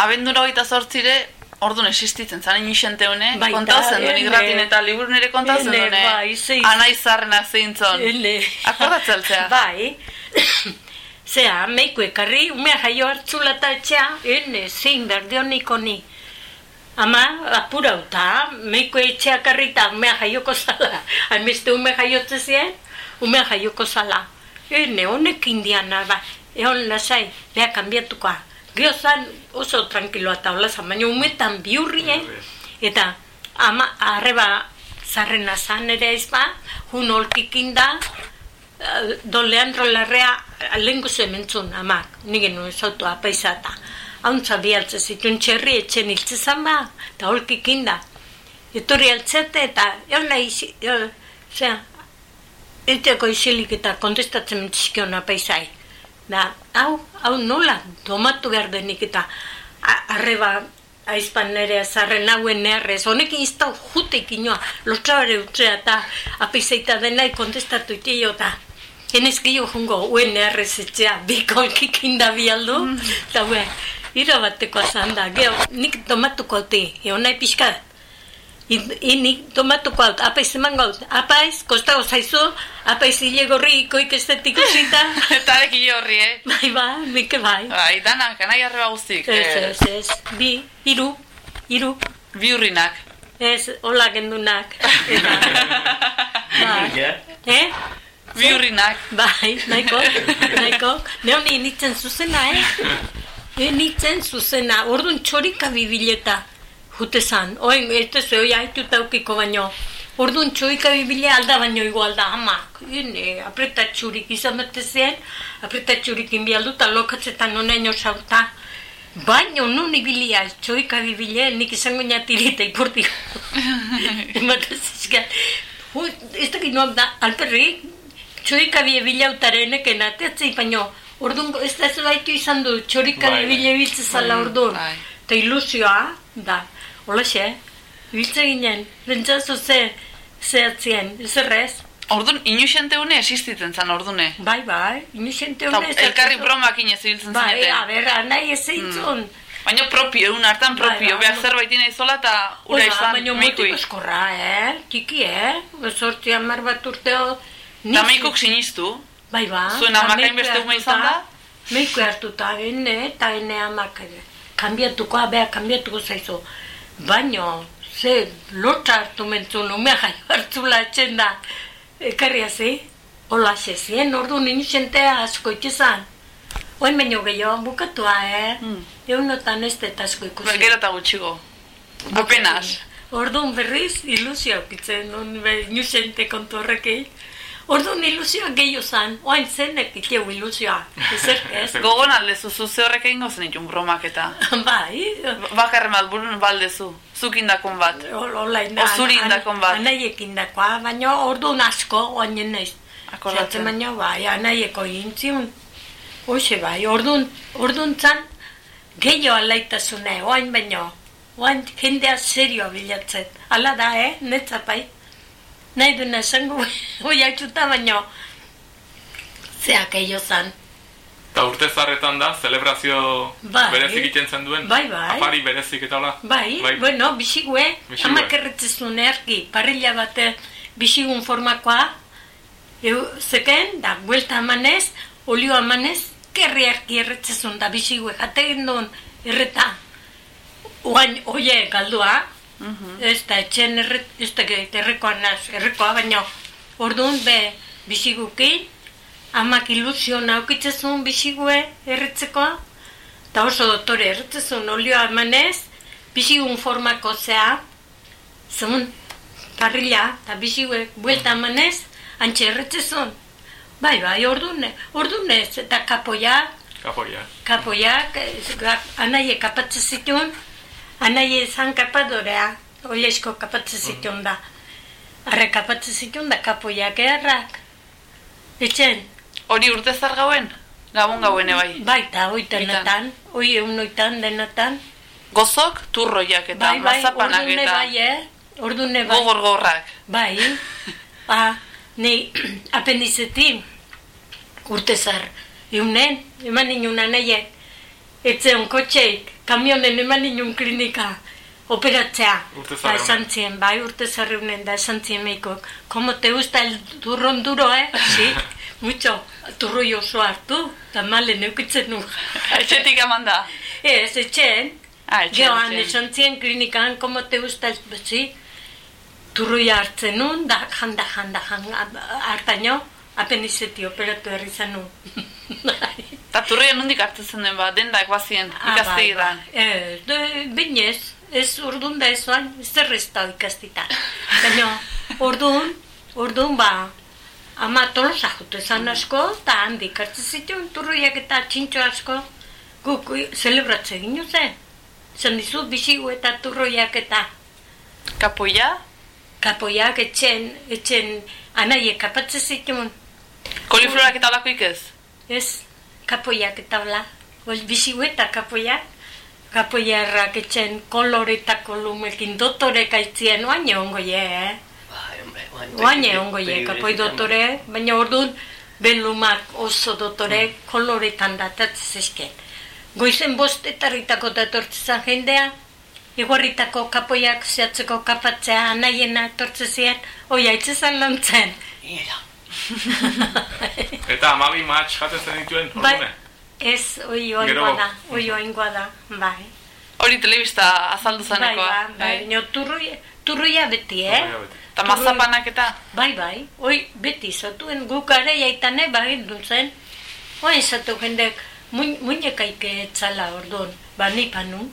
Abendura hogeita zortzire, ordun existitzen zan inixente hone, Baita, kontau zen duen igratin eta liburu nire kontau zen Ene, dune. bai, zeiz. Anai zarrena zeintzon. Ele. Akordatzeltzea. Bai. Zea, meiko ekarri, umea jaio hartzula eta etxea, ene, zein berdioniko ni. Ama, apurauta, meiko etxea karri eta umea jaioko zala. Hainbeste ume jaiotze zien, umea jaioko zala. Ene, honek indiana, ba, egon lasai, beha kanbiatukoa. Gio zan oso tranquiloa eta hola zan, baina umetan biurri, eh? Eta, ama, arreba zarrena zan ere ez ba, jun olkikin da, eh, Don Leandro Larrea lehenko zementzun amak, nire nuen zautu apaizata. Hauntza bialtze zituen txerri etxen hiltzezan ba, eta holkikin da. Etorri altzete eta egon nahi, eh, zera, Eteko isilik eta kontestatzen mentzizkion apaizai. Da, hau, hau nola, domatu behar denik eta arreba aizpan nere zarren hauen neharrez, honekin izta juteik inoa, lotrabare utzea eta apaizaita denai kontestatu itio eta Enez gehiago jungo, uen errezetzea, bikolkik indabi aldu, eta ue, ira bateko azan da, geho, nik tomatuko hauti, egon nahi pixka, I, nik tomatuko haut, apaiz eman gaut, apaiz, kostago zaizu, apaiz hile gorri ikoik ez dut ikusita. Eta areki horri, eh? bai, bai, mike bai. Bai, danak, anai arreba guztik. Ez, eh, ez, ez, bi, iru, iru, Bi urrinak. ez, hola gendunak. Eta, bai. Eh? Bi urrinak. Bai, nahiko, nahiko. Ne honi nitzen zuzena, eh? E, nitzen zuzena, orduan txorika bibileta jute zan. Oin, ez ez oi haituta aukiko baino. Orduan txorika bibile alda baino igual da, hamak. Ene, apretatxurik izan bete zen, apretatxurik inbialdu eta lokatzetan nonaino sauta. Baino nun ibilia, txorika bibile, nik izango natirita ipurti. Ematen zizkan. Ez dakit noak da, alperri, txorika bilautaren eken ateatzei, baino, orduan ez da ez baitu izan du, txorika Bai, bai. bile biltze zala orduan. Bai. Eta ilusioa, da, holaxe, biltze ginen, bentsazu ze, zehatzien, ez errez, Orduan, inusente une existitzen zan ordune. bai, bai, inusente Eta hone. elkarri bromak inez ibiltzen Bai, zineten. a ber, nahi ez eitzun. Baina propio, egun hartan Bai, propio, bai, behar bai. zerbait inahizola eta ura izan, baina meikui. motiko eskorra, eh? Tiki, eh? Zortzi hamar bat urteo. Eta meikuk sinistu. Bai, ba. Zuen amak hainbeste ume izan da? Meiku hartuta, ene, eta ene amak ere. Kambiatuko, abea, kambiatuko zaizu. Baino, ze, lotza hartu mentzun, umea jaio hartzula etxen da. Ekarri hazi, hola zien, ordu ninizentea asko itxezan. Oin baino gehiago, bukatua, eh? Mm. Eunotan ez dut asko ikusi. Gero eta gutxigo. Apenas. Orduan berriz ilusio aukitzen, non be, inusente kontu horrekin. Orduan ilusioa gehiago zan, oain zenek iteu ilusioa. Ez ez? Gogon aldezu, zuze horrek egingo zen itun bromak eta. bai, Bakarren bat burun baldezu. Zuk indakon bat. hola inda. O zuri indakon bat. Anaiek indakoa, baina orduan asko, oainen naiz. Akordatzen. Zaten baina bai, anaieko intziun. Hoxe bai, orduan, orduan zan, gehiago alaitasune, oain baino. Oain jendea serioa bilatzen. Hala da, eh, netzapai. Nahi duna esango, hoi haitxuta baino. Zeak eio zan. Eta urte zarretan da, zelebrazio Bai. berezik egiten zen duen? Bai, bai. Afari berezik eta hola? Bai, bueno, bisigue, Bisigue. amak erretzezun erki, parrilla bate bisigun formakoa, eu, zeken, da, buelta amanez, olio amanez, kerri erki erretzezun da bisigue, jate gendun erreta, oain, oie, galdua, ez da, etxen erret, ez da, errekoa naz, errekoa, baina, orduan, be, bisigukin, amak ilusio naukitzezun bisigue erretzekoa, eta oso dotore erretzezun olioa emanez, bisigun formako zea, zemun parrilla, eta bisigue buelta emanez, antxe erretzezun. Bai, bai, ordune, ordunez, eta kapoia, Kapoia. kapoiak, ez, ga- anaie kapatze zituen, anaie zan kapadorea, olesko kapatze zituen da. Arre kapatze zituen da kapoiak errak. Etxen, Hori urte zar gauen? Gabon gauen bai. baita, oitenetan, oi egun oitan denatan. Gozok, turroiak eta Bai, bai, mazapanak ordune eta bai, eh? Ordune bai. gogor gorrak. Bai, ba, nei apendizetin urtezar eunen, eman inun anaiek, etzeon kotxeik, kamionen eman inun klinika operatzea. Ba, esan zien, bai, urtezar eunen, da esan zien meikok, como te gusta el turron duro, eh? Sí, mucho, turroi oso hartu, eta male neukitzen nu. Etxetik eman da. Ez, etxen, Ah, etxean. esan zien klinikan, como te gusta el bezi, turroia hartzen nun, da, janda, janda, janda, hartaino, apendizeti operatu herri zen nun. Eta turria nondik hartzen den ba, dendak bazien, Ah, bai, bai. Ez, de, binez, ez urdun da ez oain, zer ez da ikastita. Baina, urdun, urdun ba, ama tolosa jute zan asko, eta handik hartzen zituen turroiak eta txintxo asko, guk zelebratze ginu zen. Zan dizu, bisigu eta turroiak eta Kapoia, kapoiak etxen, etxen anaiek kapatze zituen, koliflorak eta olakoik ez. ez, kapoiak eta Ol, bisigu eta kapoiak, kapoiarrak etxen kolore eta kolumekin dotorek aitzien, oain egon goie, eh? Oain egon goie, kapoi dotore, baina orduan, belumak oso dotore koloretan datatzen zizken. Goizen bostetarritako datortzezan jendea, Igorritako kapoiak zehatzeko kapatzea anaiena etortze ziren, oi aitzezan lantzen. Eta amabi match jaten zen dituen, Bai, ez, oi oingoa da, oi oingoa da, bai. Hori telebista azaldu Bai, zanekoa. bai, bai, baina turruia, turruia beti, eh? Turruia beti. Eta mazapanak eta... Bai, bai, oi, beti zatuen guk are jaitane, bai, dutzen. Oin zatu jendek, muin, muinekaik etzala orduan, ba, ni panun.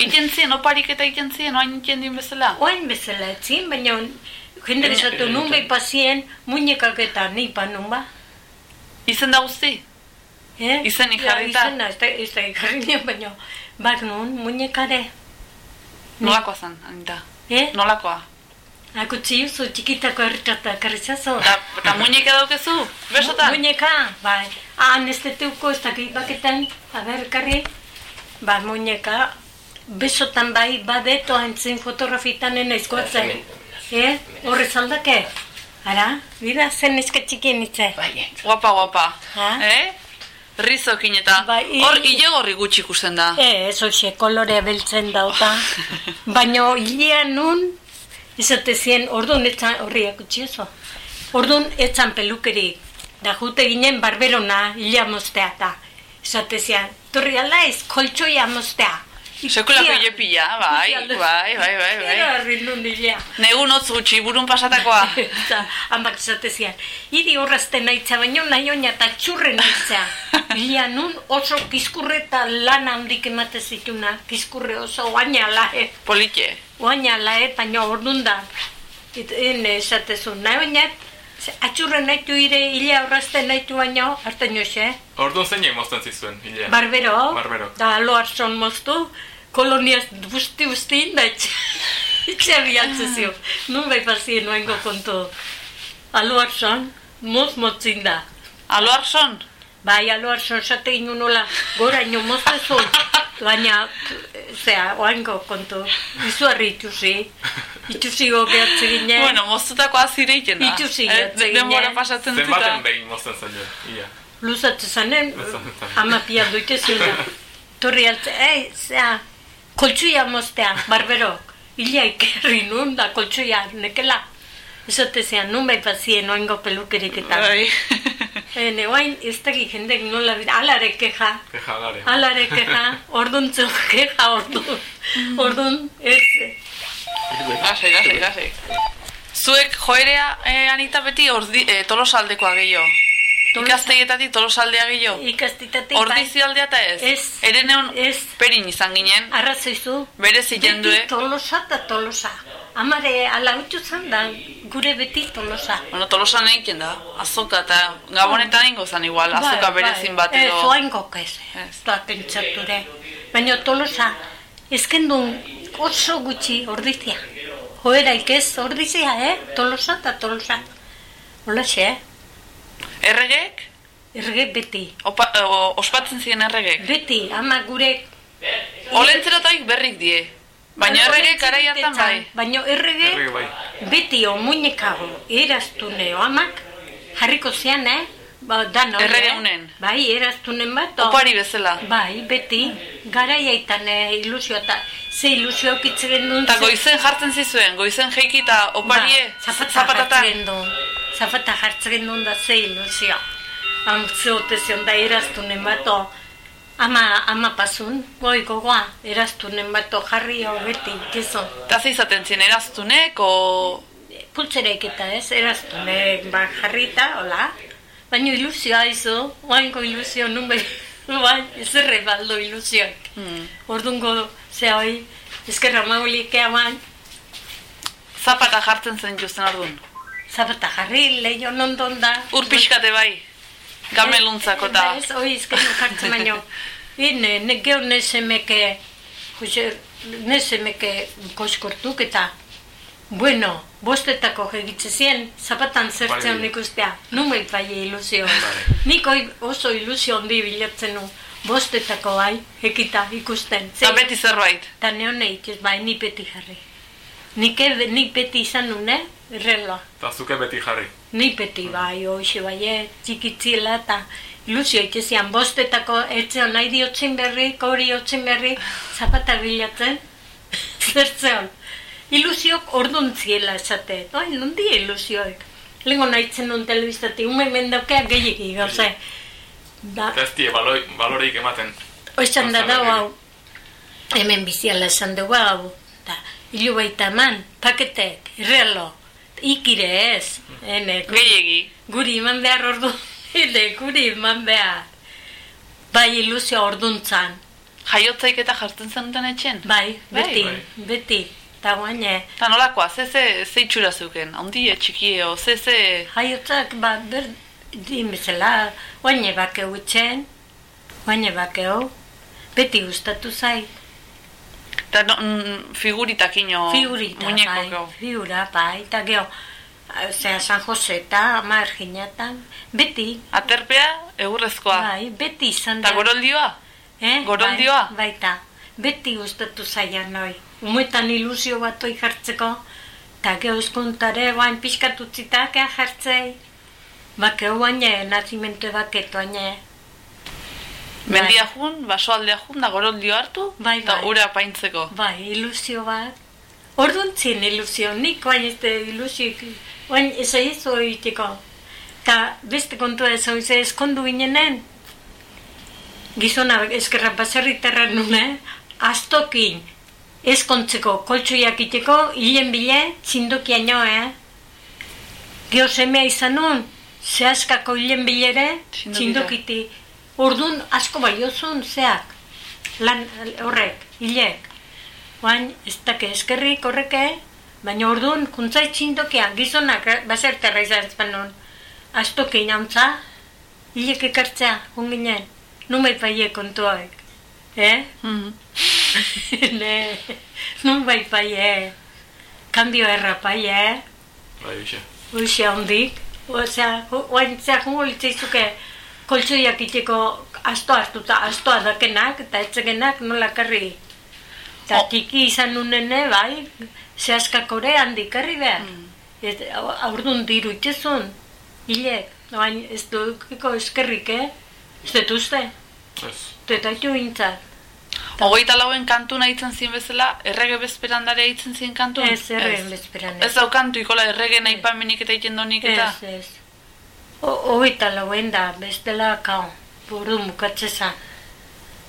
Iten zien, oparik eta iten zien, oain iten din bezala. Oin bezala etzin, baina jende zatu nun behi pasien, muinekak eta ni panun, ba. Izen da guzti? Eh? Izenik Ja, jarrita? Izena, ez da, ez da nion, baina, bak nun, muinekare. Nolakoa zen, Anita? Eh? Nolakoa? Akutzi juzu txikitako erritata karritzazo. Da, eta muñeka daukezu? Besotan? Muñeka, bai. Ah, nesteteuko ez dakit baketan, a ber, karri. Ba, muñeka, besotan bai, badeto haintzen fotografitan enaizkoatzen. Eh? Horrez aldake? Ara, bira, zen eska txikien itze. Guapa, guapa. Ha? Eh? Rizokin eta Bai, hor ilegorri gutxi ikusten da. Eh, ez hoxe, kolore beltzen dauta. Baina hilean nun, izate zien, orduan etzan, horri akutsi oso. Orduan etzan pelukerik. Da jute ginen barberona, hilea mostea eta. Izate zian, torri ala ez, koltsoia mostea. Sekulako ilepila, bai, Ikia- bai, bai, bai, bai. Era harri nun hilea. Negun hotz gutxi, burun pasatakoa. Eta amak esate zian, hiri horrazten naitza, baino nahi oina eta txurre naitza. Hilea nun oso kizkurre eta lan handik emate zituna, kizkurre oso oaina lae. Politxe. Oaina lae, baina ordun da. Et- Ene esatezun, nahi oina, atxurre nahitu ire, hilea horrazten nahitu baino, hartu noxe, Orduan zeinek mozten zizuen, hilea? Barbero, Barbero. da alo hartzon moztu, koloniaz guzti guzti da itxe bialtze zio. Nun bai pazien noengo kontu. Alo hartzon, moz motzin da. Alo arson? Bai, alo hartzon sate inu nola, gora ino moztezun. Baina, zera, oaingo kontu, izuarri ituzi, ituzi gogeatze ginen. Bueno, moztutako azire iten da. Itusi Eh, jatze Denbora pasatzen dut Zenbaten behin mozten zen jo, ia. Luzatze zanen, Luzatzen. ama pia duite zuna. Torri altze, ei, zea, koltsuia moztea, barbero. Ila ikerri nun da koltsuia, nekela. Ezote zean, nun bai pazien oingo pelukerik eta. Bai. Ene, oain, ez dakik jendek nola bida, alare keja. Keja gare. Alare keja, orduan zu keja, orduan. Orduan, ez, Lasai, lasai, lasai. Zuek joerea eh, anita beti ordi, eh, tolosaldekoa gehiago. Tolosa- Ikastegietatik tolosaldea gehiago. ikastitatik bai. Ordizi aldea eta ez? Ez. Ere neon Ez. perin izan ginen. Arrazoizu. Berez jendue. Tolosa eta tolosa. Amare, ala hutsu zan da, gure beti tolosa. Bueno, tolosan egiten da. Azoka eta gabonetan ingo zan igual. Azoka berezin bat edo. oaingo ez. Ez. Da, pentsature. Baina tolosa, ezkendun oso gutxi ordizia. Joeraik ez ordizia, eh? Tolosa eta tolosa. Hola xe, eh? Erregek? Erge beti. Opa, o, ospatzen ziren erregek. Beti, ama gure... Olentzerotaik berrik die. Baina erregek garai hartan bai. Baina errege, Errege bai. beti o muñekago eraztune amak jarriko zian, eh? Ba, dan hori, Errege eh? Bai, eraztunen bat. o- Opari bezala. Bai, beti, garaiaitan eh, ilusio eta ze ilusio kitzen duen. Eta goizen jartzen zizuen, goizen jeiki eta oparie Ba, zapata zapatatan. jartzen duen. Zapata jartzen duen da ze ilusio. Ham zeote da eraztunen bat, o, ama, ama pasun, goi gogoa, eraztunen bat, o, jarri hau beti, gizon. Eta ze izaten zien, eraztunek, o... pultzereik eta ez, eraztunek ba, jarrita, hola. Baina ilusioa izu, oainko ilusio nun bai, bai, ezerre baldo ilusioak. Hmm. Ordungo, ze hoi, ezkerra maulik eaman, Zapata jartzen zen justen orduan. zapata jarri, lehion ondon da. Ur pixkate bai. Gameluntzako eta... Ba, Ez, hoi, ezkerra jartzen baino. Ine, ne geo nesemeke, jose, nesemeke koskortuk eta, bueno, bostetako egitze zien, zapatan zertzen Bai. ikustea, numeit bai ilusio. Nik hoi oso ilusio handi bilatzen nu, bostetako bai, ekita ikusten. Eta beti zerbait. Eta neon egitez bai, ni beti jarri. Nik, ebe, nik beti izan nune, errela. Eta zuke beti jarri. Ni beti bai, hoxe bai, eh, txikitzila eta ilusio itxezian bostetako etzeon nahi diotzen berri, hori otzen berri, zapata bilatzen, zertzeon. Ilusiok ordun ziela esate, oi, nondi ilusioek. Lengo nahitzen nun telebiztati, ume mendaukea gehiagi gauze. Da, Eta ez die baloi, baloreik ematen. Oizan da Gauza berri. hau, hemen biziala esan dugu hau, da, hilu baita eman, paketek, irrelo, ikire ez, ene, gu- Gehiegi. guri eman behar ordu, ene, guri eman behar. Bai ilusio orduntzan, Jaiotzaik eta jartzen zenuten etxen? bai, beti, bai. beti, eta guaine, Eta nolakoa, ze ze, ze itxura zeuken? Ondie, txikieo, ze ze... jaiotzak, ba, ber, din bezala, guaine bakeu etxen, guaine bakeu, beti gustatu zait. Eta no, mm, figuritakin Figurita, muñeko bai, figura, bai, eta geho, zera San Jose eta ama erginatan, beti, Aterpea, egurrezkoa. bai, beti izan Eta goroldioa? eh? goroldioa? Bai, baita, beti gustatu zaian noi. Umuetan ilusio bat oi jartzeko, eta geho eskuntare, guain pixkat utzitak ea jartzei. Bakeo baine, nazimentu baketu baine. Mendia jun, basoaldea jun, da goroldio hartu, Bai, eta bai. ura paintzeko. Bai, ilusio bat. Orduan zien ilusio, nik bain ez ilusio, bain ez ez oiteko. Ta beste kontua ez hau eskondu ginenen. Gizona eskerra baserritarra nune, astokin eskontzeko, koltsoiak iteko, hilen bile, txindokia nio, eh? Gio semea izan nun, zehazkako hilen bilere, txindokiti. Orduan asko baliozun zeak, lan horrek, hilek. Bain, ez dake eskerrik horreke, baina orduan kuntzai txindokia, gizonak eh, baserterra izan zpanun. Astoki inautza, hilek ekartzea, unginen, numai paie kontuak. Eh? Mhm. ne, numai paie. Kambio erra paie, Bai, bixe. Uxe handik. Osea, oain zea jungo litzaizuke koltsoiak iteko asto hartuta, astoa dakenak, eta etzegenak nola karri. Eta Oh. tiki izan nunene, bai, zehazkakore handik karri behar. Et, au- aurdun diru itezun, hilek, oain ez dukiko eskerrik, eh? Ez dut uste, Ez. eta itu intzat. Hogeita lauen kantu nahitzen zien bezala, errege bezperandare hitzen zien kantu? Ez, erregen bezperan ez. Ez dau kantu ikola erregen aipamenik eta egiten donik eta... Ez, ez. Hogeita lauen da, bestela kao, buru mukatzeza.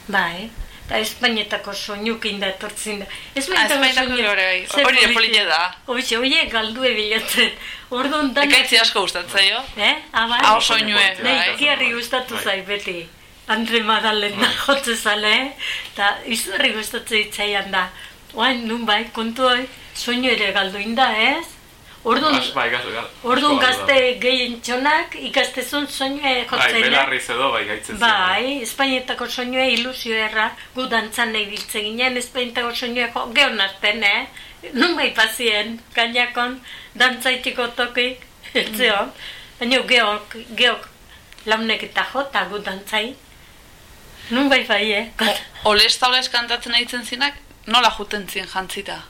Bai, eta Espainetako soinukin da etortzen da. Espainetako hori bai, hori polita da. Hoxe, hori galdu ebilatzen. Orduan da... Ekaitzi asko gustatzaio. Eh? Ah, bai? Hau soinue, Nei, bai. kiarri gustatu zai beti. Andre Madalen da jotze zale, eta izurri gustatzen itzaian da. Oain, nun bai, kontu hori, soinu ere galdu inda, ez? Orduan, bai, Orduan gazte gehien txonak ikastezun soinue da. Bai, jotzen. eh? belarriz edo, bai, gaitzen. Bai, Espainietako soinue ilusio erra, gu dantzan nahi biltze ginen, Espainietako soinue jo, geon arten, eh? Nun bai pasien, gainakon, dantzaitiko tokik, etzeon. Baina geok, geok, launek eta jo, eta gu dantzai. Nun bai bai, eh? Olesta oles kantatzen nahitzen zinak, nola juten zien jantzita?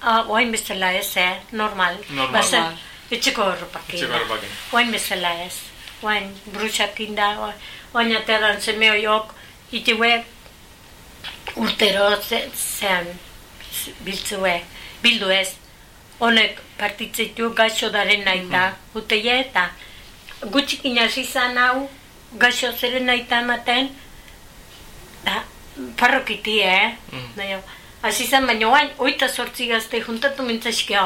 Ah, oain bezala ez, eh? Normal. Normal. Bazen, Normal. etxeko horropakin. Etxeko horropakin. Oain bezala ez. Oain bruxakin da, oain- ateran zemeo jok, itue urtero ze, zean biltzue, bildu ez. Honek partitzeitu gaixo daren nahi da, uteie eta gutxikin hasi izan hau, gaixo zeren nahi da ematen, da, parrokiti, eh? Mm. Naio, hasi izan, baina oain, oita sortzi gazte juntatu mintzaskio,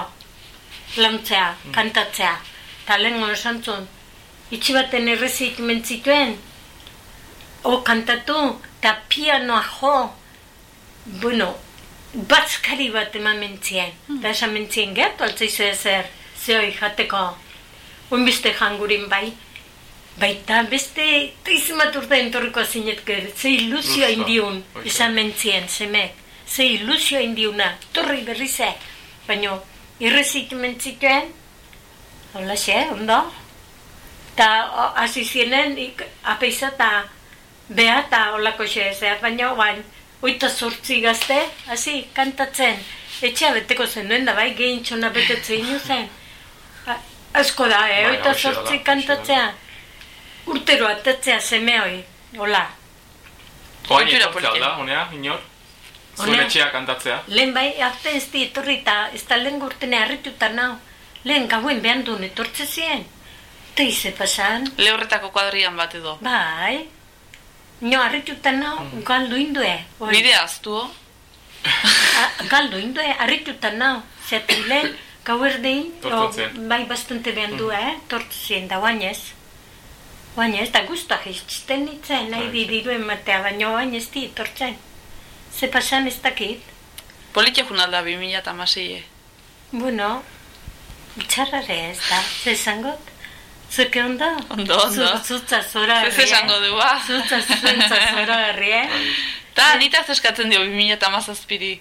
lantzea, kantatzea, eta lehen gano santzun, itxi baten errezik mentzituen, o kantatu, eta pianoa jo, bueno, batzkari bat eman mentzien, eta esan mentzien gertu altzaizu ezer, zehoi jateko, oinbeste jangurin bai, baita beste izimat urte entorriko zinetke, ze ilusioa indiun, esan mentzien, semek, ze ilusioa indiuna, torri berrize, baino, irrezik mentzituen, hola xe, ondo, eta o, hasi zienen, apeiza eta beha eta holako xe, zea, baina bain, oita sortzi gazte, hasi, kantatzen, etxea beteko zen duen da bai, gehin txona betetzen zen, Asko da, eh? Bai, Oita sortzi kantatzea. Urtero atatzea seme hoi. Hola. Oain etortzea da, honea, inor? Zuen etxea kantatzea. Lehen bai, arte ez di etorri eta ez da lehen gurtene harrituta nau. Lehen gauen behan duen etortze zien. Eta ize pasan. Lehorretako kuadrian bat edo. Bai. Nio harrituta nau, galdu indue. Oi. Bidea aztu, galdu indue, harrituta nau. Zeatu lehen, gau erdein, Tortzen zen. bai bastante behan du, eh? Tortu zien da guainez. Guainez, da guztuak izten nintzen, nahi di diru ematea, baina guainez di etortzen. Ze pasan ez dakit. Politia junalda 2000 eta masei. Bueno, txarrare ez da, ze esangot? Zuke ondo? Ondo, ondo. Zu- Zutza zora Ez esango du, ba. Zutza zora herri, eh? Ta, nita zeskatzen dio 2000 eta mazazpiri.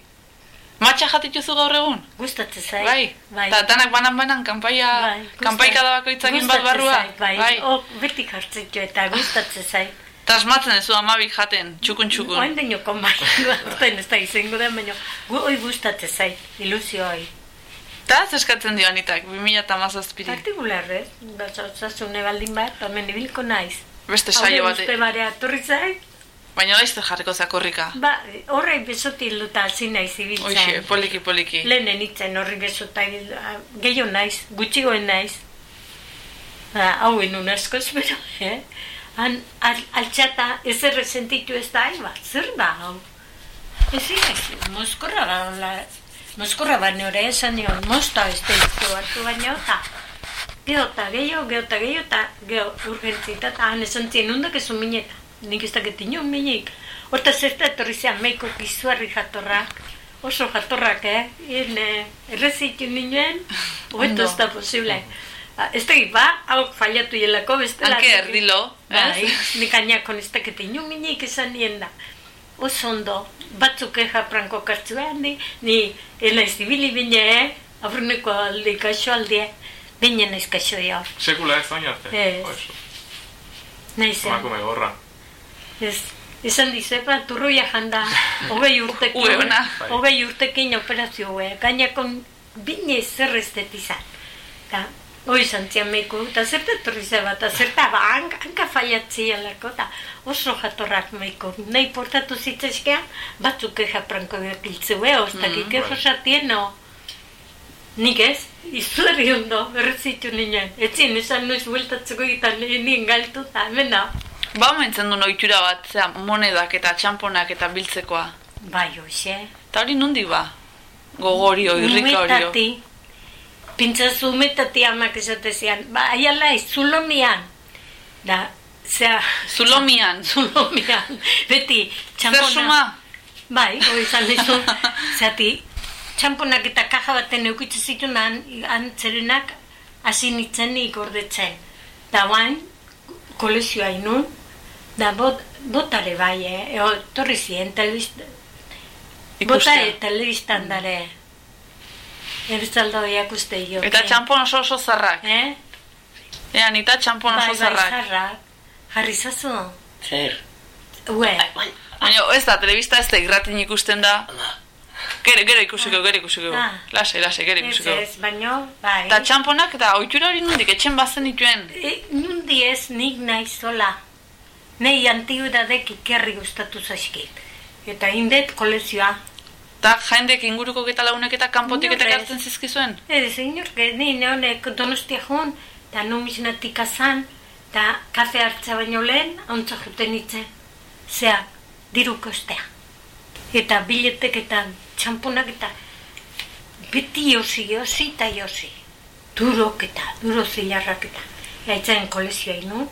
Matxa jatituzu gaur egun? Gustatzen zait. Bai. bai. Ta, danak banan-banan, kanpaia, Bai, kanpaika da bakoitzakin bat barrua. zait, Bai, oh, beti jartzen jo eta gustatzen zait. Ta asmatzen ez du amabik jaten, txukun txukun. Oain daño konbai, gustatzen ez da izango da, baina gu hoi gustatzen zait, ilusio hoi. Ta, zeskatzen dio anitak, 2000 eta mazazpiri. Partikularrez, batzautzasune baldin bat, hemen ibilko naiz. Beste saio bate. uste barea torri zait, Baina laizte jarriko zakorrika. ba, horrei besoti luta hasi naiz ibiltzen. Hoxe, poliki, poliki. Lehenen itzen horri besota gehiago naiz, gutxigoen naiz. Ba, hauen un askoz, pero, eh? Han, al, altxata ez erre sentitu ez da, ba, zer da, hau? Ez inaiz, moskorra da, la, moskorra baino ere esan nion, mosta ez delizko hartu baino, eta gehiago, eta gehiago, eta gero urgentzita, eta han esan zien hundak ez mineta. Nik ez dakit ino minik. Horta zerta etorri zean meiko kizuarri jatorrak. Oso jatorrak, eh? Hien eh, errezitu ninen, hobeto ez da posible. Ah, Ez dakit, ba, hau fallatu hilako, bestela. Hanke erdilo, Bai, ez? nik ainako ez dakit ino minik esan nien da. Oso ondo, batzuk eja franko kartzuan, ni, ni ela izibili bine, eh? Aurreneko aldi, kaixo aldie, bine naiz kaixo jo. Sekula ez oin arte. Ez. Naizen. emakume gorra. Ez, esan dizepa, turruia janda, hogei urtekin. Bai. hogei urtekin operazio hue, gainakon bine zer ez detizan. Ta, hoi zantzian meiko, eta zerta etorri zeba, eta zerta ba, hanka, hanka fallatzi alako, eta oso jatorrak meiko. Nahi portatu zitzeskean, batzuk eja pranko bekiltzue, ostakik Mm, mm, bai. josatien, no. Nik ez, izuerri ondo, berrezitu ninen. Etzien esan noiz bueltatzeko eta nien galtu, eta hemen da. Ba, mentzen du noitura bat, zera, monedak eta txamponak eta biltzekoa. Bai, hoxe. Eta hori nundi ba? Gogorio, irrika horio. Umetati. Pintzazu umetati amak esatezian. Ba, aiala zulomian. Da, zea... Zulomian. Zulomian. Beti, Zer txampona... suma? Bai, hori izan dizu. Zeati, txamponak eta kaja baten eukitze zituen han, han hasi nintzen nik gordetzen. Da guain, kolezioa inun, da bot, botare bai, eh? Eo, torri ziren, telebist, bota e telebistan dare. Erzaldo iakuste jo. Eta txampon oso oso zarrak. Eh? Ea, nita txampon Bai, oso bai, zarrak. zarrak. Jarri zazu? Zer? Ue, Baina ez da, telebista ez da irratin ikusten da. Gero, gero ikusiko, gero ikusiko. Ah. Lase, lase, gero ez ikusiko. ez, baino, bai. Eta txamponak eta oitura hori nundik, etxen bazen dituen. E, nundi ez nik naizola. Nei antigudadek ikerri gustatu zaizkit. Eta indet kolezioa. Eta jendek inguruko eta launek eta kanpotik eta kartzen zizkizuen. Ez, inorke, ni neonek donostia joan, eta numisnatik azan, eta kafe hartza baino lehen, ontsa juten itzen. Zea, diru kostea. Eta biletek eta txamponak eta beti josi, josi eta josi. Durok eta, duro zilarrak eta. Gaitzen kolezioa inu.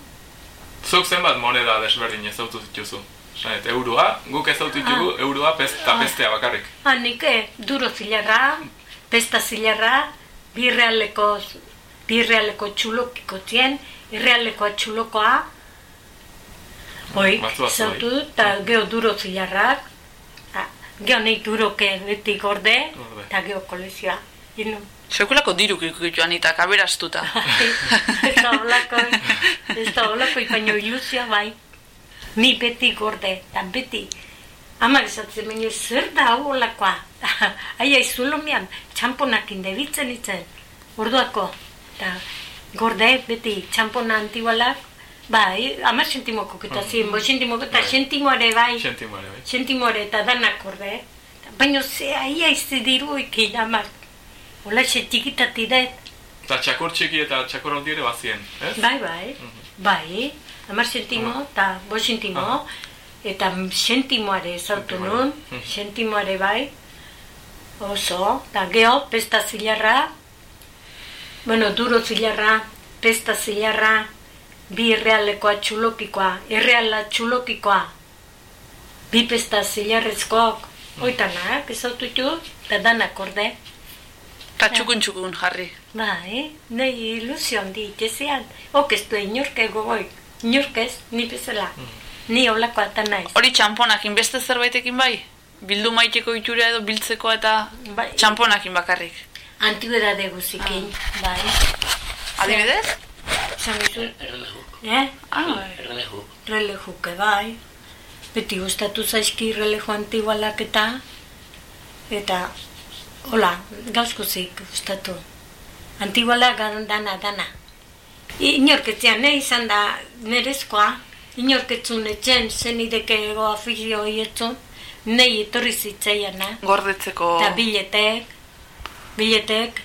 Zuk zenbat moneda desberdin ezautu zituzu? Sanet, euroa, guk ezautu ditugu Ah. euroa pest, eta pestea bakarrik. Hanik, eh, duro zilarra, pesta zilarra, birrealeko, birrealeko txulokiko zien, irrealeko txulokoa, Hoi, zautu, bai. eta geho duro zilarrak, ta, geho nahi duroke beti Gorde. eta geho kolezioa. Inu. Sekulako diruk ikutuan eta kaberastuta. ez da holako, ez da holako, baino ilusioa bai. Ni beti gorde, eta beti. Ama esatzen baino zer da hau holakoa. Aia izulomian, txamponak indebitzen itzen, orduako. Eta gorde, beti, txampona antibalak, bai, amar sentimoko eta ziren, bo sentimoko eta sentimoare bai, Sentimoare, bai. sentimoare eta danak gorde. Baina ze aia izte diru ekin amak. Ola xe txikitati dut, Eta txakor txiki eta txakor handi ere bazien, ez? bai, bai, bai, amar sentimo eta bo sentimo, eta sentimoare zautu Sentimoare. nun, Mhm. sentimoare bai, oso, eta geho, pesta zilarra, bueno, duro zilarra, pesta zilarra, bi errealekoa txulokikoa, erreala txulokikoa, bi pesta zilarrezkoak, oitanak, ez autu ditu, eta danak orde. Eta txukun txukun jarri. Bai, nahi ilusio handi itezean. Ok, ez du inorke gogoi, inorkez, ni bezala. Ni holako eta naiz. Hori txamponakin beste zerbaitekin bai? Bildu maiteko itura edo biltzeko eta Bai. txamponakin bakarrik. Antigüedade guzikin, bai. Adibidez? Zan gizu, eh? Ah, bai. Relejuke, bai. Beti gustatu zaizki relejo antigualak eta, eta, hola, gauzkozik gustatu. Antiguala dana, dana. Inorketzean, ne izan da nerezkoa, inorketzun etxen zenideke ego afizio hietzun, nei etorri zitzaiana. Gordetzeko... Eta biletek, biletek,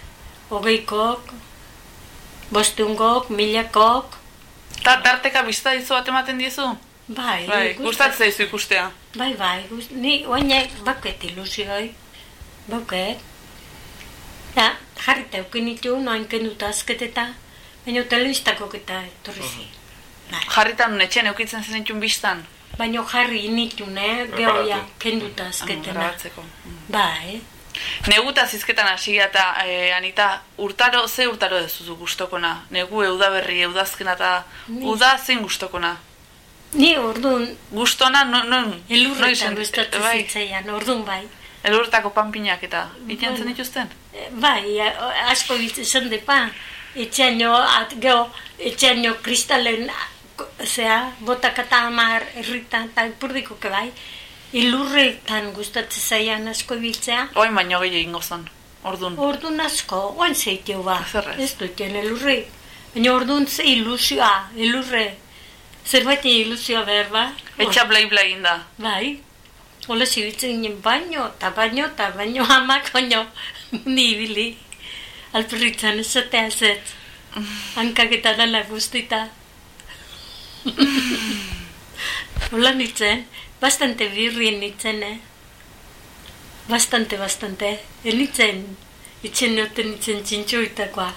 hogeikok, bostungok, milakok, Ta tarteka bizta dizu bat ematen diezu? bai, Bai, gustat- gustatzen zaizu ikustea. Bai, bai, gust, ni oinek baket ilusioi, baket. Ja, jarrita eukin ditu, noain kenduta azketeta, baina telebistako eta etorri zi. Bai. Jarritan etxen eukitzen zen itun biztan. Baina jarri nitun, eh, gehoia, kenduta azketena. Grabatzeko. Bai, Neguta zizketan hasi eta eh, Anita, urtaro, ze urtaro dezuzu gustokona? Negu eudaberri, eudazkena eta uda zein gustokona? ni orduan, Gustona, non, elurretan gustatzen bai, zitzaian, orduan bai. Elurretako panpinak eta iten zen Bueno. dituzten? Eh, Bai, a- asko izan depa, etxeaino, at, geho, etxeaino kristalen, zea, botakata amar herritan, eta ipurdikoke bai, ilurretan gustatzen zaian asko ibiltzea. Oin baino gehi egingo zen, ordun. Orduan asko, oin zeitio ba, Zer ez? duten elurre. Baina orduan ze ilusioa, elurre, zerbait ilusioa behar ba. Etxa blai blai inda. Bai, hola zibitzen ginen baino, eta baino, eta baino hamak, baino, ni ibili. Alperritzan esatea zet. Hankak eta dana guztita. Hola nintzen, bastante birrien nintzen, eh? Bastante, bastante. Enitzen, itxen noten nintzen txintxoitakoa.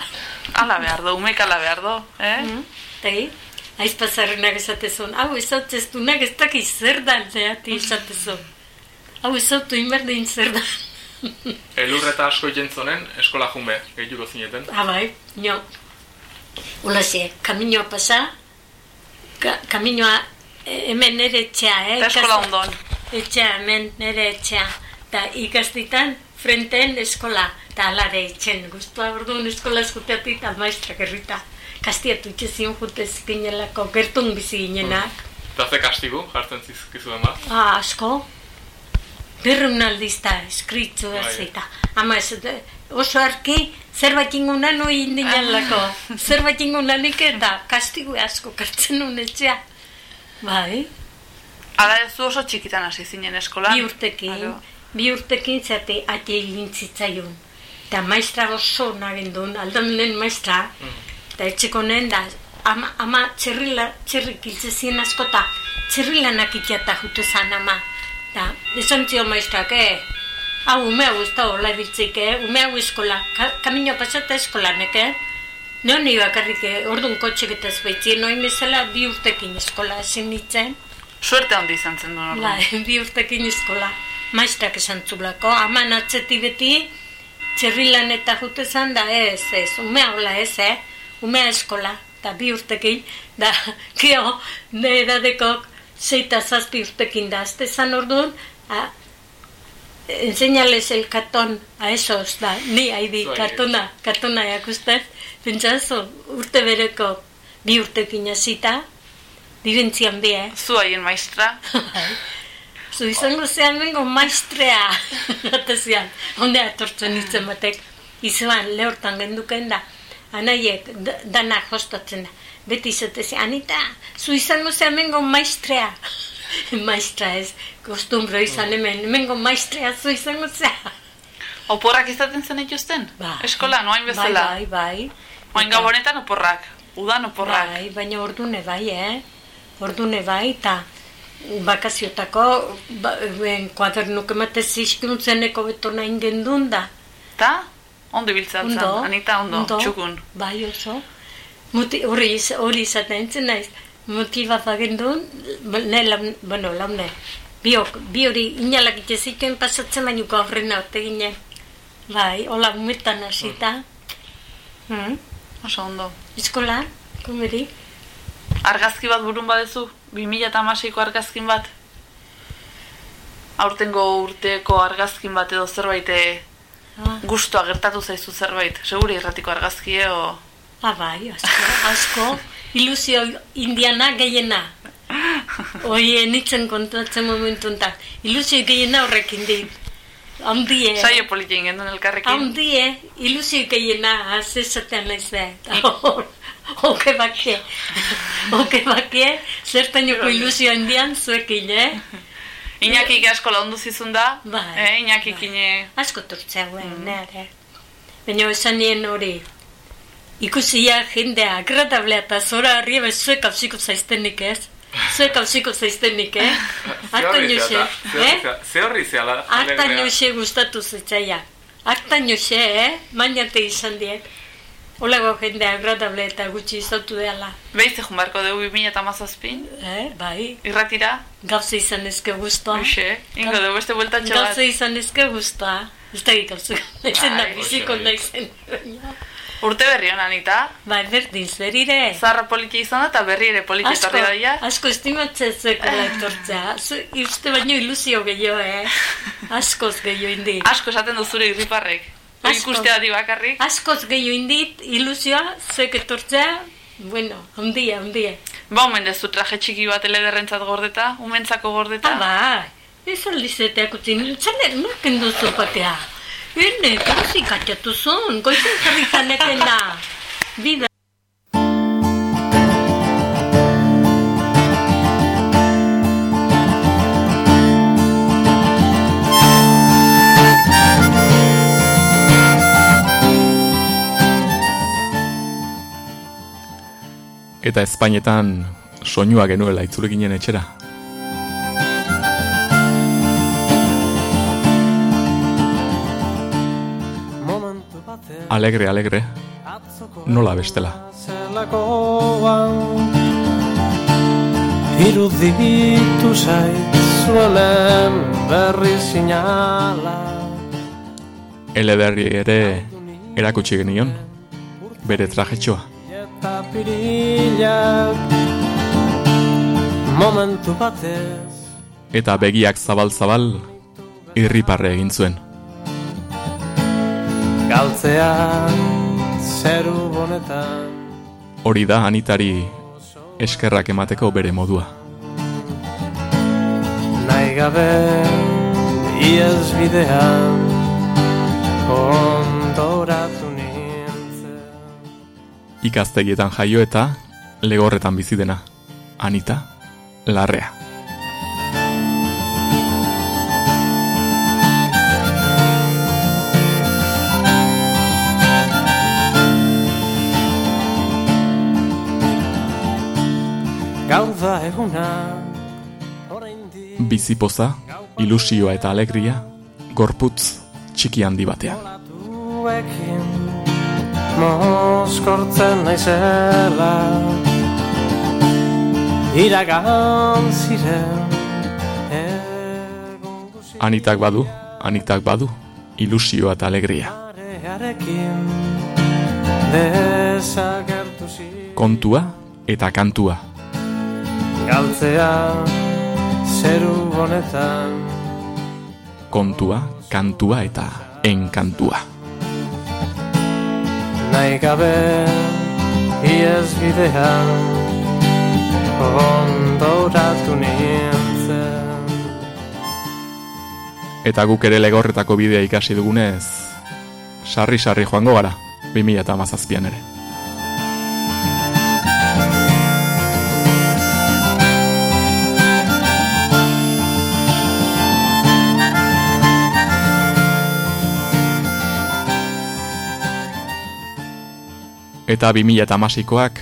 Ala behar do, umek ala behar do, eh? Mm. Tegi, aiz pasarrenak esatezun, hau ezautzestunak ez dakiz zer da zeati esatezun. Hau ezautu inberdin zer da. Elurreta asko jentzonen, eskola junbe, gehituko zineten. Ah, bai, nio. Ula ze, kaminoa pasa, ka, kaminoa e, hemen nere etxea, eh? Eta eskola ondon. Etxea, hemen nere etxea. Eta ikastitan, frenteen eskola, eta alare etxen. Guztua orduan eskola eskuteatik eta maestra gerrita. Kastiatu itxezin jute zikinelako, gertun bizi ginenak. Eta ze kastigu, jartzen zizkizuen bat. Ah, asko. Berreun aldizta eskritzu Bai. zita. Ama ez, oso arki, zerbait ingunan oi indinan lako. zerbait ingunanik eta kastigu asko kartzen unetxea. Bai, Ala ez oso txikitan hasi zinen eskolan. bi urtekin, Aro. bi urtekin zate ate egin zitzaion. Eta maestra oso nagendun, aldan lehen maestra, eta etxeko nuen da, ama, ama txerrila, txerrik iltzezien askota, txerrilanak itiata jute zan ama. Eta, esan zio maestrak, eh, hau ume hau ez da hola biltzik, eh, ume hau eskola, ka, kamino pasata eskolanek, eh, Neo ni bakarrik, eh, orduan kotxek eta zbaitzien, noin bezala bi urtekin eskola ezin nintzen. Suerte handi izan zen duen orduan. Bai, bi urtekin eskola. Maestrak esan zulako, aman atzeti beti, txerrilan eta jute zan da ez, ez, umea hola ez, eh? Umea eskola, eta bi urtekin, da, kio, ne edadekok, zeita zazpi urtekin da, azte zan orduan, a, enseñales el cartón a esos, da, ni haidi, kartona, kartona jakusten, pentsazo, urte bereko bi urtekin hasita, direntzian bi, eh? Zu haien maestra. Zu izango zean bengo maestrea, gata zean, ondea etortzen nintzen batek, izuan lehortan genduken da, anaiek d- dana jostatzen da. Beti zatez, Anita, zu izango ze hemengo maistrea. maistra ez, kostumbro izan hemen, hemengo maistrea zu izango zea. Oporrak izaten zen dituzten? Bai. Eskola, noain bezala? Bai, bai, Oain Eta- gabonetan oporrak. Udan oporrak. Bai, baina ordune bai, eh? Ordune bai, eta bakaziotako ba, ben, kuadernuk emate zizkinuntzeneko beto nahin gendun da. Ta? Ondo ibiltzen zen, Anita, ondo, txukun. Bai, oso. Muti, hori, hori izaten entzen naiz. Motiba bagendun, ne, lam, bueno, laune. Biok, bi hori inalak ite zituen pasatzen baino gaurrena ote ginen. Bai, hola umetan hasita. Hmm? Oso ondo. Eskola, komeri? Argazki bat burun badezu? 2006ko argazkin bat? Aurtengo urteko argazkin bat edo zerbait eh, Ah. gustua gertatu zaizu zerbait. Seguri irratiko argazki, eh, o... Ah, bai, asko, asko. Ilusio indiana gehiena. Oie, nitzen kontuatzen momentu enten. Ilusio gehiena horrekin dit. Handie. Saio politien gendun elkarrekin. Handie, ilusio gehiena, azezatean naiz da. Oke bakie. Oke bakie, zertainoko ilusio indian zuekin, eh? Iñaki asko laundu zizun da, Bai, eh, Iñaki kine... Asko tortzea guen, nere. Baina esan nien hori, ikusia jendea agradablea eta zora arriba zuek hauziko zaiztenik ez? Zuek hauziko zaiztenik, eh? Hartan joxe, eh? Ze horri zeala? Hartan joxe gustatu zitzaia. Hartan joxe, eh? Mainate izan diek. Olago jendea agradable eta gutxi izautu dela. Behize junbarko dugu 2008 Eh, bai. Irratira? Gauza izan ezke guztua. Hoxe, ingo dugu beste bueltatxo bat. Gauza izan ezke guztua. Ez da gauza. Ezen da biziko naizen. Urte berri hon, Anita. Bai, berdin, zerire. Zarra politi izan da eta berri ere politi Asko, etorri daia. asko estimatzen zuekela etortzea. Zu, uste baino ilusio gehiago, eh? Askoz gehiago indi. Asko esaten du zure irriparrek. Asko. ikustea di bakarrik. Askoz gehiago indit, ilusioa, zuek etortzea, bueno, handia, handia. Ba, omen dezu traje txiki bat elederrentzat gordeta, umentzako gordeta. Ah, bai, ez aldizeteak utzi, txaner, norken duzu patea. Ene, kasi katxatu zuen, goizen jarritan ekena. Bida. Eta Espainetan soinua genuela itzule ginen etxera. Alegre, alegre, nola bestela. Iruditu zait zuelen berri sinala Eleberri ere erakutsi genion, bere trajetxoa. Eta Momentu batez Eta begiak zabal-zabal irriparre egin zuen. Galtzean zeru bonetan Hori da anitari eskerrak emateko bere modua. Nahi gabe iez bidean Ondoratu nintzen Ikaztegietan jaio eta legorretan bizi dena. Anita, larrea. Gaur da eguna Bizipoza, ilusioa eta alegria, gorputz txiki handi batean. Moskortzen naizela Iragan ziren Anitak badu, anitak badu, ilusioa eta alegria. Kontua eta kantua. Galtzea zeru honetan Kontua, kantua eta enkantua. Nahi gabe iez bidean Ondoratu nintzen Eta guk ere legorretako bidea ikasi dugunez, sarri-sarri joango gara, 2000 eta ere. Eta 2000 eta amasikoak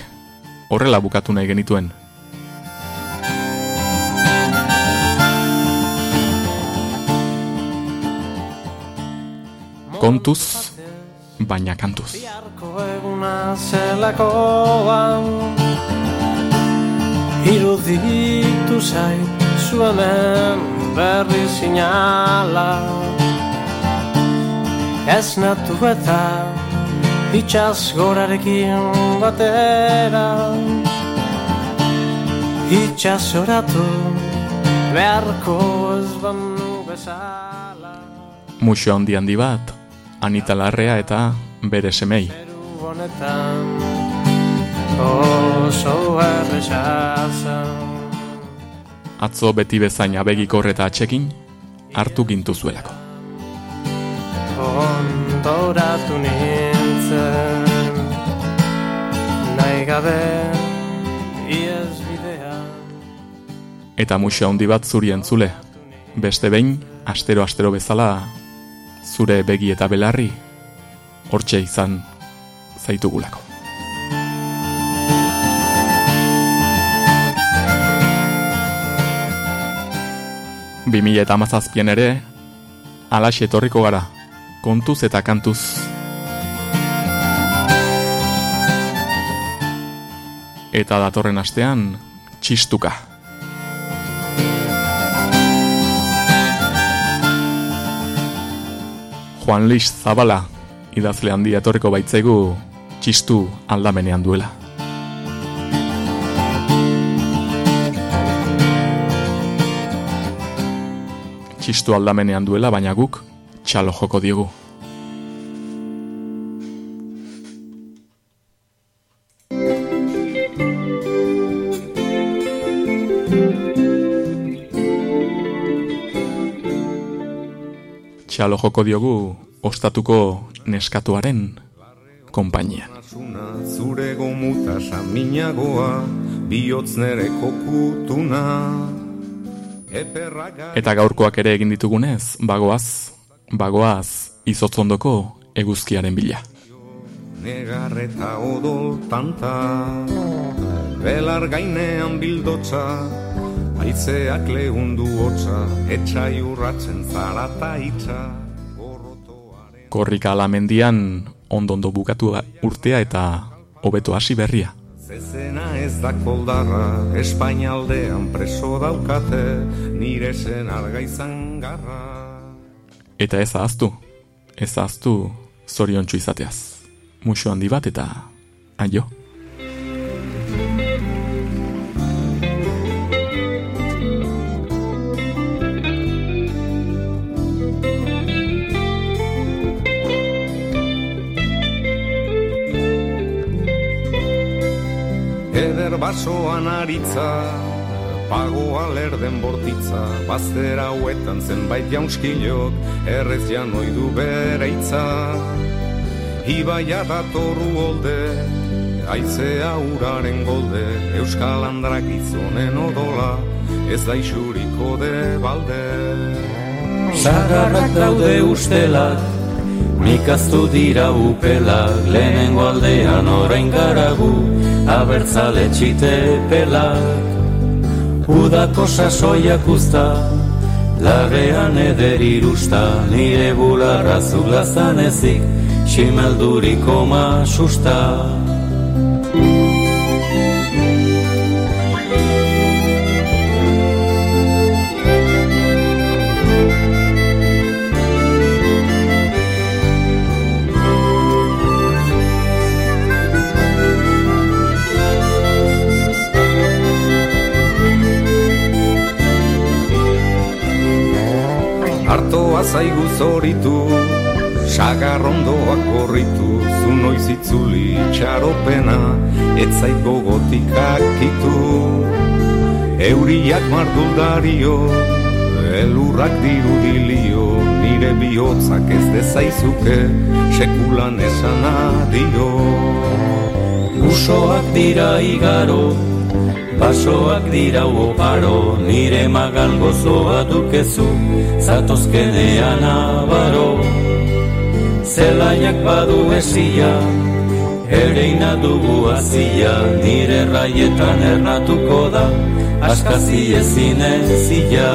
horrela bukatu nahi genituen. Kontuz, baina kantuz. Eguna zelakoan Iruditu zait zu hemen berri sinala Ez natu eta itxaz gorarekin batera Itxaz oratu beharko ez banu bezala Muxo handi handi bat, Anita Larrea eta bere semei. Honetan oso Atzo beti bezain abegikor eta atxekin, hartu gintu zuelako. ondoratu nintzen nahi gabe iez bidea Eta muxo handi bat zuri entzule, beste behin, astero-astero bezala, zure begi eta belarri, hortxe izan zaitugulako. Bi mila eta hamazazpian ere, alaxe etorriko gara, kontuz eta kantuz. Eta datorren astean, txistuka. Juan Luis Zabala idazle handi etorriko baitzaigu txistu aldamenean duela. Txistu aldamenean duela, baina guk txalo joko diegu. Txalo joko diogu ostatuko neskatuaren konpainian. Zure gomuta saminagoa, bihotz nere kokutuna. Eta gaurkoak ere egin ditugunez, bagoaz, bagoaz izotzondoko eguzkiaren bila. negarreta odol tanta. Belar gainean bildotza, aizeak lehundu hotza, etxai urratzen zarata. Gorrotoaren Korrika alamendian ondondo bukatu urtea eta hobeto hasi berria. Zezena ez da koldarra, Espainaldean preso daukate, nire zen argaizan garra. Eta ez ahaztu, ez ahaztu zoriontsu izateaz. Muxo handi bat eta aio. Basoan aritza, pagoa lerden bortitza, bazter hauetan zenbait jaunskilok, errez janoi du bere itza. Ibaia datorru olde, aizea uraren golde, euskal handrak gizonen odola, ez da isuriko de balde. Sagarrak daude ustelak, mikaztu dira upelak, lehenengo aldean orain garagu, abertzale txite pelak. Udako sasoiak usta, lagean eder irusta, nire bularra zulazan ezik, simelduriko masusta. Artoa zaigu zoritu, sagarrondoak korritu, zu noiz itzuli txaropena, ez zait gogotik akitu. Euriak marduldario, elurrak dirudilio, nire bihotzak ez dezaizuke, sekulan esan adio. Usoak dira igaro, basoak dira oparo, nire magal gozoa dukezu, zatozkenean abaro. Zelaiak badu esia, Ereina dugu azia, nire raietan ernatuko da, askazi ezinen zila.